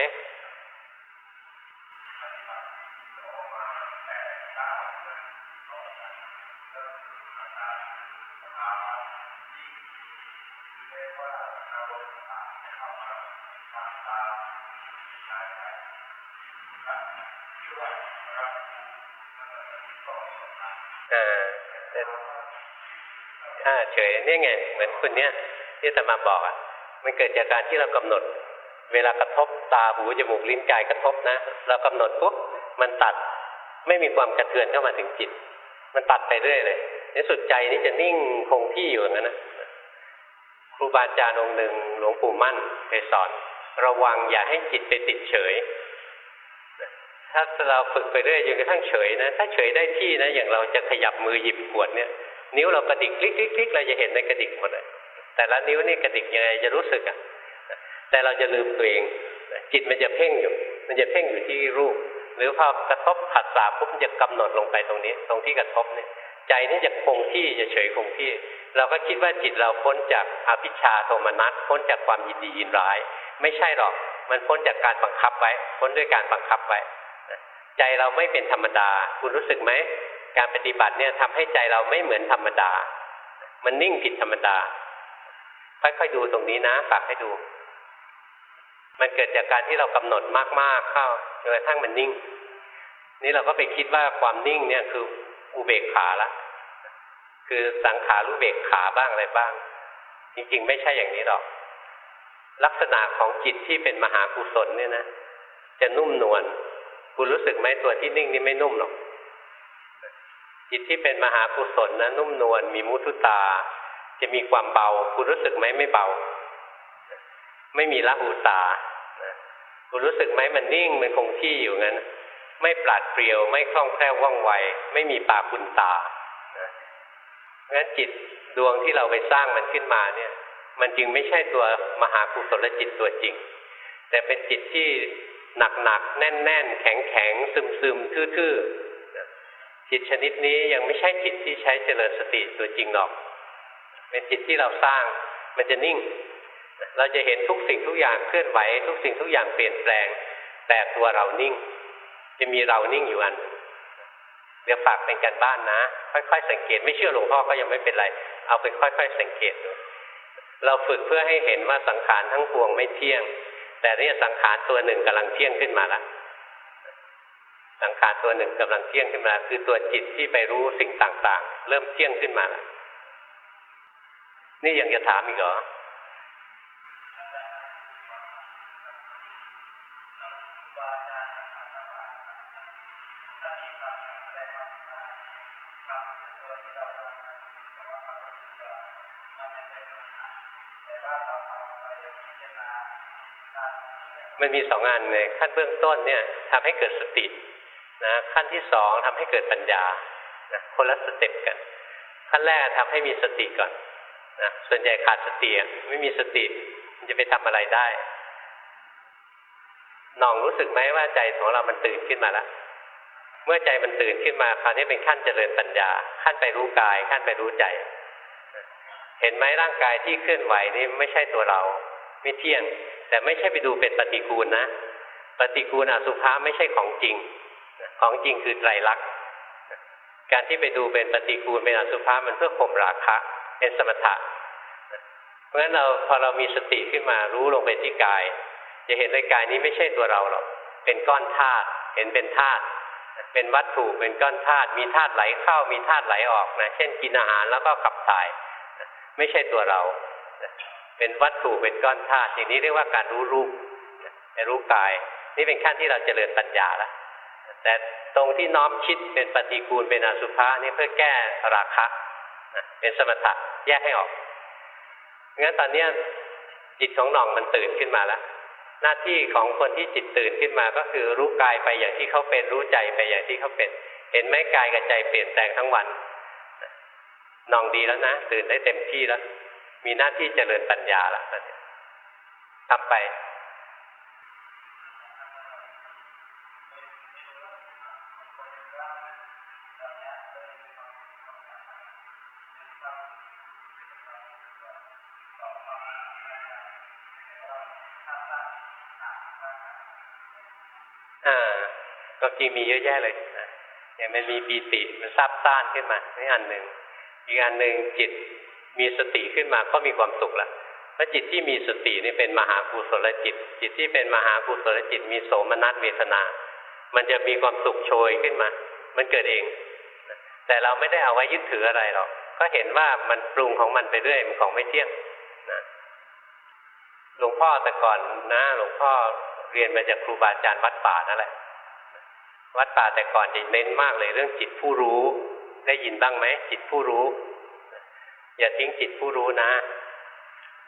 มือนคุณเนี้ยที่ตมาบอกอะมันเกิดจากการที่เรากำหนด เวลากระทบตาหูจมูกลิ้นกายกระทบนะ เรากำหนดปุ๊บมันตัดไม่มีความกระเทือนเข้ามาถึงจิต มันตัดไปเรื่อยเลยในสุดใจนี่จะนิ่งคงที่อยู่อย่างนั้นนะครูบาอาจารย์องค์หนึ่งหลวงปู่มั่นเคยสอน ระวังอย่าให้จิตไปติดเฉยถ้าเราฝึกไปเรื่อยจนกระทั่งเฉยนะ ถ้าเฉยได้ที่นะ อย่างเราจะขยับมือหยิบขวดเนี่ย นิ้วเรากระดิกคลิกคลิกคลิกเราจะเห็นในกระดิกหมดเลยแต่ละนิ้วนี่กระดิกยังไงจะรู้สึกอะแต่เราจะลืมตัวเองจิตมันจะเพ่งอยู่ มันจะเพ่งอยู่ที่รูป หรือพอกระทบผัสสะปุ๊บมันจะกำหนดลงไปตรงนี้ ตรงที่กระทบเนี่ย ใจนี่จะคงที่จะเฉยคงที่ เราก็คิดว่าจิตเราพ้นจากอภิชาโทมนัสพ้นจากความยินดียินร้าย ไม่ใช่หรอกมันพ้นจากการบังคับไว้ พ้นด้วยการบังคับไว้ใจเราไม่เป็นธรรมดา คุณรู้สึกไหม การปฏิบัติเนี่ยทำให้ใจเราไม่เหมือนธรรมดา มันนิ่งผิดธรรมดา ค่อยๆดูตรงนี้นะฝากให้ดู มันเกิดจากการที่เรากำหนดมากๆเข้าจนกระทั่งมันนิ่ง นี่เราก็ไปคิดว่าความนิ่งเนี่ยคืออุเบกขาละ คือสังขารุเบกขาบ้างอะไรบ้าง จริงๆ ไม่ใช่อย่างนี้หรอก ลักษณะของจิตที่เป็นมหากุศลเนี่ยนะ จะนุ่มนวลคุณรู้สึกไหมตัวที่นิ่งนี่ไม่นุ่มหรอก จิตที่เป็นมหากุศลนะนุ่มนวลมีมุทุตา จะมีความเบาคุณรู้สึกไหมไม่เบา ไม่มีละหูตาคุณรู้สึกไหมมันนิ่งมันคงที่อยู่งั้น ไม่ปราดเปรียว ไม่คล่องแคล่วว่องไว ไม่มีปาคุณตางั้นจิตดวงที่เราไปสร้างมันขึ้นมาเนี่ย มันจึงไม่ใช่ตัวมหากุศลจิตตัวจริง แต่เป็นจิตที่หนักหนักแน่นแน่นแข็งแข็งซึมซึมทื่อ จิตชนิดนี้ยังไม่ใช่จิตที่ใช้เจริญสติตัวจริงหรอก เป็นจิตที่เราสร้างมันจะนิ่ง เราจะเห็นทุกสิ่งทุกอย่างเคลื่อนไหว ทุกสิ่งทุกอย่างเปลี่ยนแปลง แต่ตัวเรานิ่ง จะมีเรานิ่งอยู่อันเดี๋ยวฝากเป็นการบ้านนะ ค่อยๆ สังเกตไม่เชื่อหลวงพ่อก็ยังไม่เป็นไร เอาไปค่อย ๆ สังเกตดูเราฝึกเพื่อให้เห็นว่าสังขารทั้งปวงไม่เที่ยง แต่นี่สังขารตัวหนึ่งกำลังเที่ยงขึ้นมาแล้ว สังขารตัวหนึ่งกำลังเที่ยงขึ้นมา คือตัวจิตที่ไปรู้สิ่งต่างๆ เริ่มเที่ยงขึ้นมาแล้วนี่ยังจะถามอีกเหรอมันมีสองงานในขั้นเบื้องต้นเนี่ยทำให้เกิดสติ นะขั้นที่สองทำให้เกิดปัญญานะคนละสเต็ปกัน ขั้นแรกทำให้มีสติก่อนนะส่วนใหญ่ขาดสติไม่มีสติมันจะไปทำอะไรได้น้องรู้สึกไหมว่าใจของเรามันตื่นขึ้นมาแล้วเมื่อใจมันตื่นขึ้นมาคราวนี้เป็นขั้นเจริญปัญญา ขั้นไปรู้กาย ขั้นไปรู้ใจ เห็นไหมร่างกายที่เคลื่อนไหวนี่ไม่ใช่ตัวเรา ไม่เที่ยง แต่ไม่ใช่ไปดูเป็นปฏิกูลนะ ปฏิกูลอสุภะไม่ใช่ของจริง ของจริงคือไตรลักษณ์การที่ไปดูเป็นปฏิกูลเป็นอสุภะมันเพื่อข่มราคะเป็นสมถะ เพราะฉะนั้นเราพอเรามีสติขึ้นมารู้ลงไปที่กาย จะเห็นในกายนี้ไม่ใช่ตัวเราหรอกเป็นก้อนธาตุเห็นเป็นธาตุเป็นวัตถุเป็นก้อนธาตุมีธาตุไหลเข้ามีธาตุไหลออกนะเช่นกินอาหารแล้วก็ขับถ่าย ไม่ใช่ตัวเรา เป็นวัตถุเป็นก้อนธาตุอย่างนี้เรียกว่าการรู้รูปรู้กาย นี่เป็นขั้นที่เราจเจริญปัญญาแล้ว แต่ตรงที่น้อมคิดเป็นปฏิกูลเป็นอสุภะนี่เพื่อแก้ราคะเป็นสมถะแยกให้ออกงั้นตอนนี้จิตของหน่องมันตื่นขึ้นมาแล้ว หน้าที่ของคนที่จิตตื่นขึ้นมาก็คือรู้กายไปอย่างที่เขาเป็นรู้ใจไปอย่างที่เขาเป็น เห็นไหมกายกับใจเปลี่ยนแปลงทั้งวันนองดีแล้วนะตื่นได้เต็มที่แล้ว มีหน้าที่เจริญปัญญาและทำไป ริงมีเยอะแยะเลยนะอย่างมันมีปีติมันซาบซ่านขึ้นมานี่อันหนึ่งอีกอันหนึ่งจิตมีสติขึ้นมาก็มีความสุขละเพราะจิตที่มีสตินี่เป็นมหากุศลจิต จิตที่เป็นมหากุศลจิต มีโสมนัสเวทนา มันจะมีความสุขโชยขึ้นมา มันเกิดเอง แต่เราไม่ได้เอาไว้ยึดถืออะไรหรอก ก็เห็นว่ามันปรุงของมันไปเรื่อยมันของไม่เที่ยงนะหลวงพ่อแต่ก่อนนะ หลวงพ่อเรียนมาจากครูบาอาจารย์วัดป่านั่นแหละ วัดป่าแต่ก่อนจะเน้นมากเลยเรื่องจิตผู้รู้ ได้ยินบ้างไหมจิตผู้รู้ อย่าทิ้งจิตผู้รู้นะ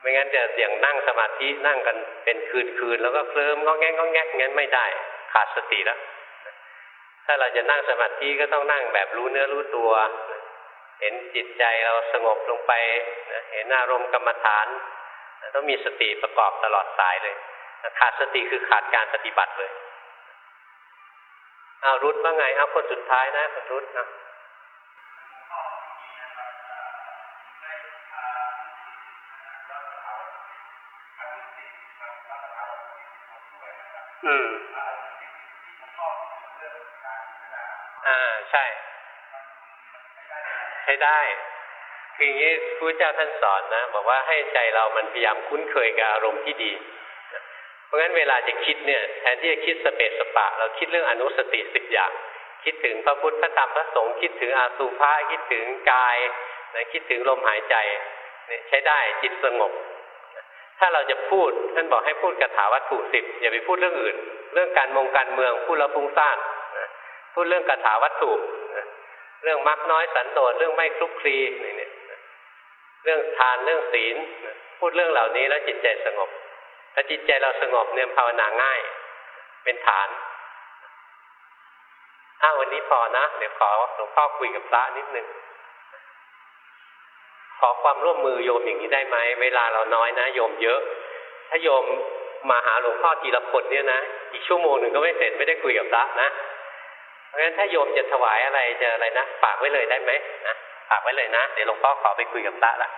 ไม่งั้นจะอย่างนั่งสมาธินั่งกันเป็นคืนคืนแล้วก็เคลิ้มก็แง่ก็แง่งั้นไม่ได้ขาดสติแล้วถ้าเราจะนั่งสมาธิก็ต้องนั่งแบบรู้เนื้อรู้ตัว เห็นจิตใจเราสงบลงไปเห็นอารมณ์กรรมฐานต้องมีสติประกอบตลอดสายเลยขาดสติคือขาดการปฏิบัติเลย เอารุดว่าไงเอาคนสุดท้ายนะคนรุดนะอืมอ่าใช่ ใช้ได้คืออย่างนี้พระเจ้าท่านสอนนะ บอกว่าให้ใจเรามันพยายามคุ้นเคยกับอารมณ์ที่ดี ราะงั้นเวลาจะคิดเนี่ยแทนที่จะคิดสเปสสปะ เราคิดเรื่องอนุสติสิบอย่าง คิดถึงพระพุทธพระธรรมพระสงฆ์คิดถึงอาสุภะคิดถึงกายนะคิดถึงลมหายใจเนี่ยใช้ได้จิตสงบ ถ้าเราจะพูดท่านบอกให้พูดกถาวัตถุสิบอย่าไปพูดเรื่องอื่น เรื่องการมงการเมืองพูดแล้วฟุ้งซ่านพูดเรื่องกถาวัตถุเรื่องมักน้อยสันโดษเรื่องไม่คลุกคลีเนี่ยเรื่องทานเรื่องศีล พูดเรื่องเหล่านี้แล้วจิตใจสงบ ถ้าจิตใจเราสงบเนี่ยภาวนาง่าย เป็นฐานถ้าวันนี้พอนะ เดี๋ยวขอหลวงพ่อคุยกับพระนิดนึงขอความร่วมมือโยมอย่างนี้ได้ไหมเวลาเราน้อยนะ โยมเยอะ ถ้าโยมมาหาหลวงพ่อทีละคนเนี่ยนะอีกชั่วโมงหนึ่งก็ไม่เสร็จไม่ได้คุยกับพระนะเพราะฉะนั้นถ้าโยมจะถวายอะไรจะอะไรนะฝากไว้เลยได้ไหมนะฝากไว้เลยนะเดี๋ยวหลวงพ่อขอไปคุยกับพระละ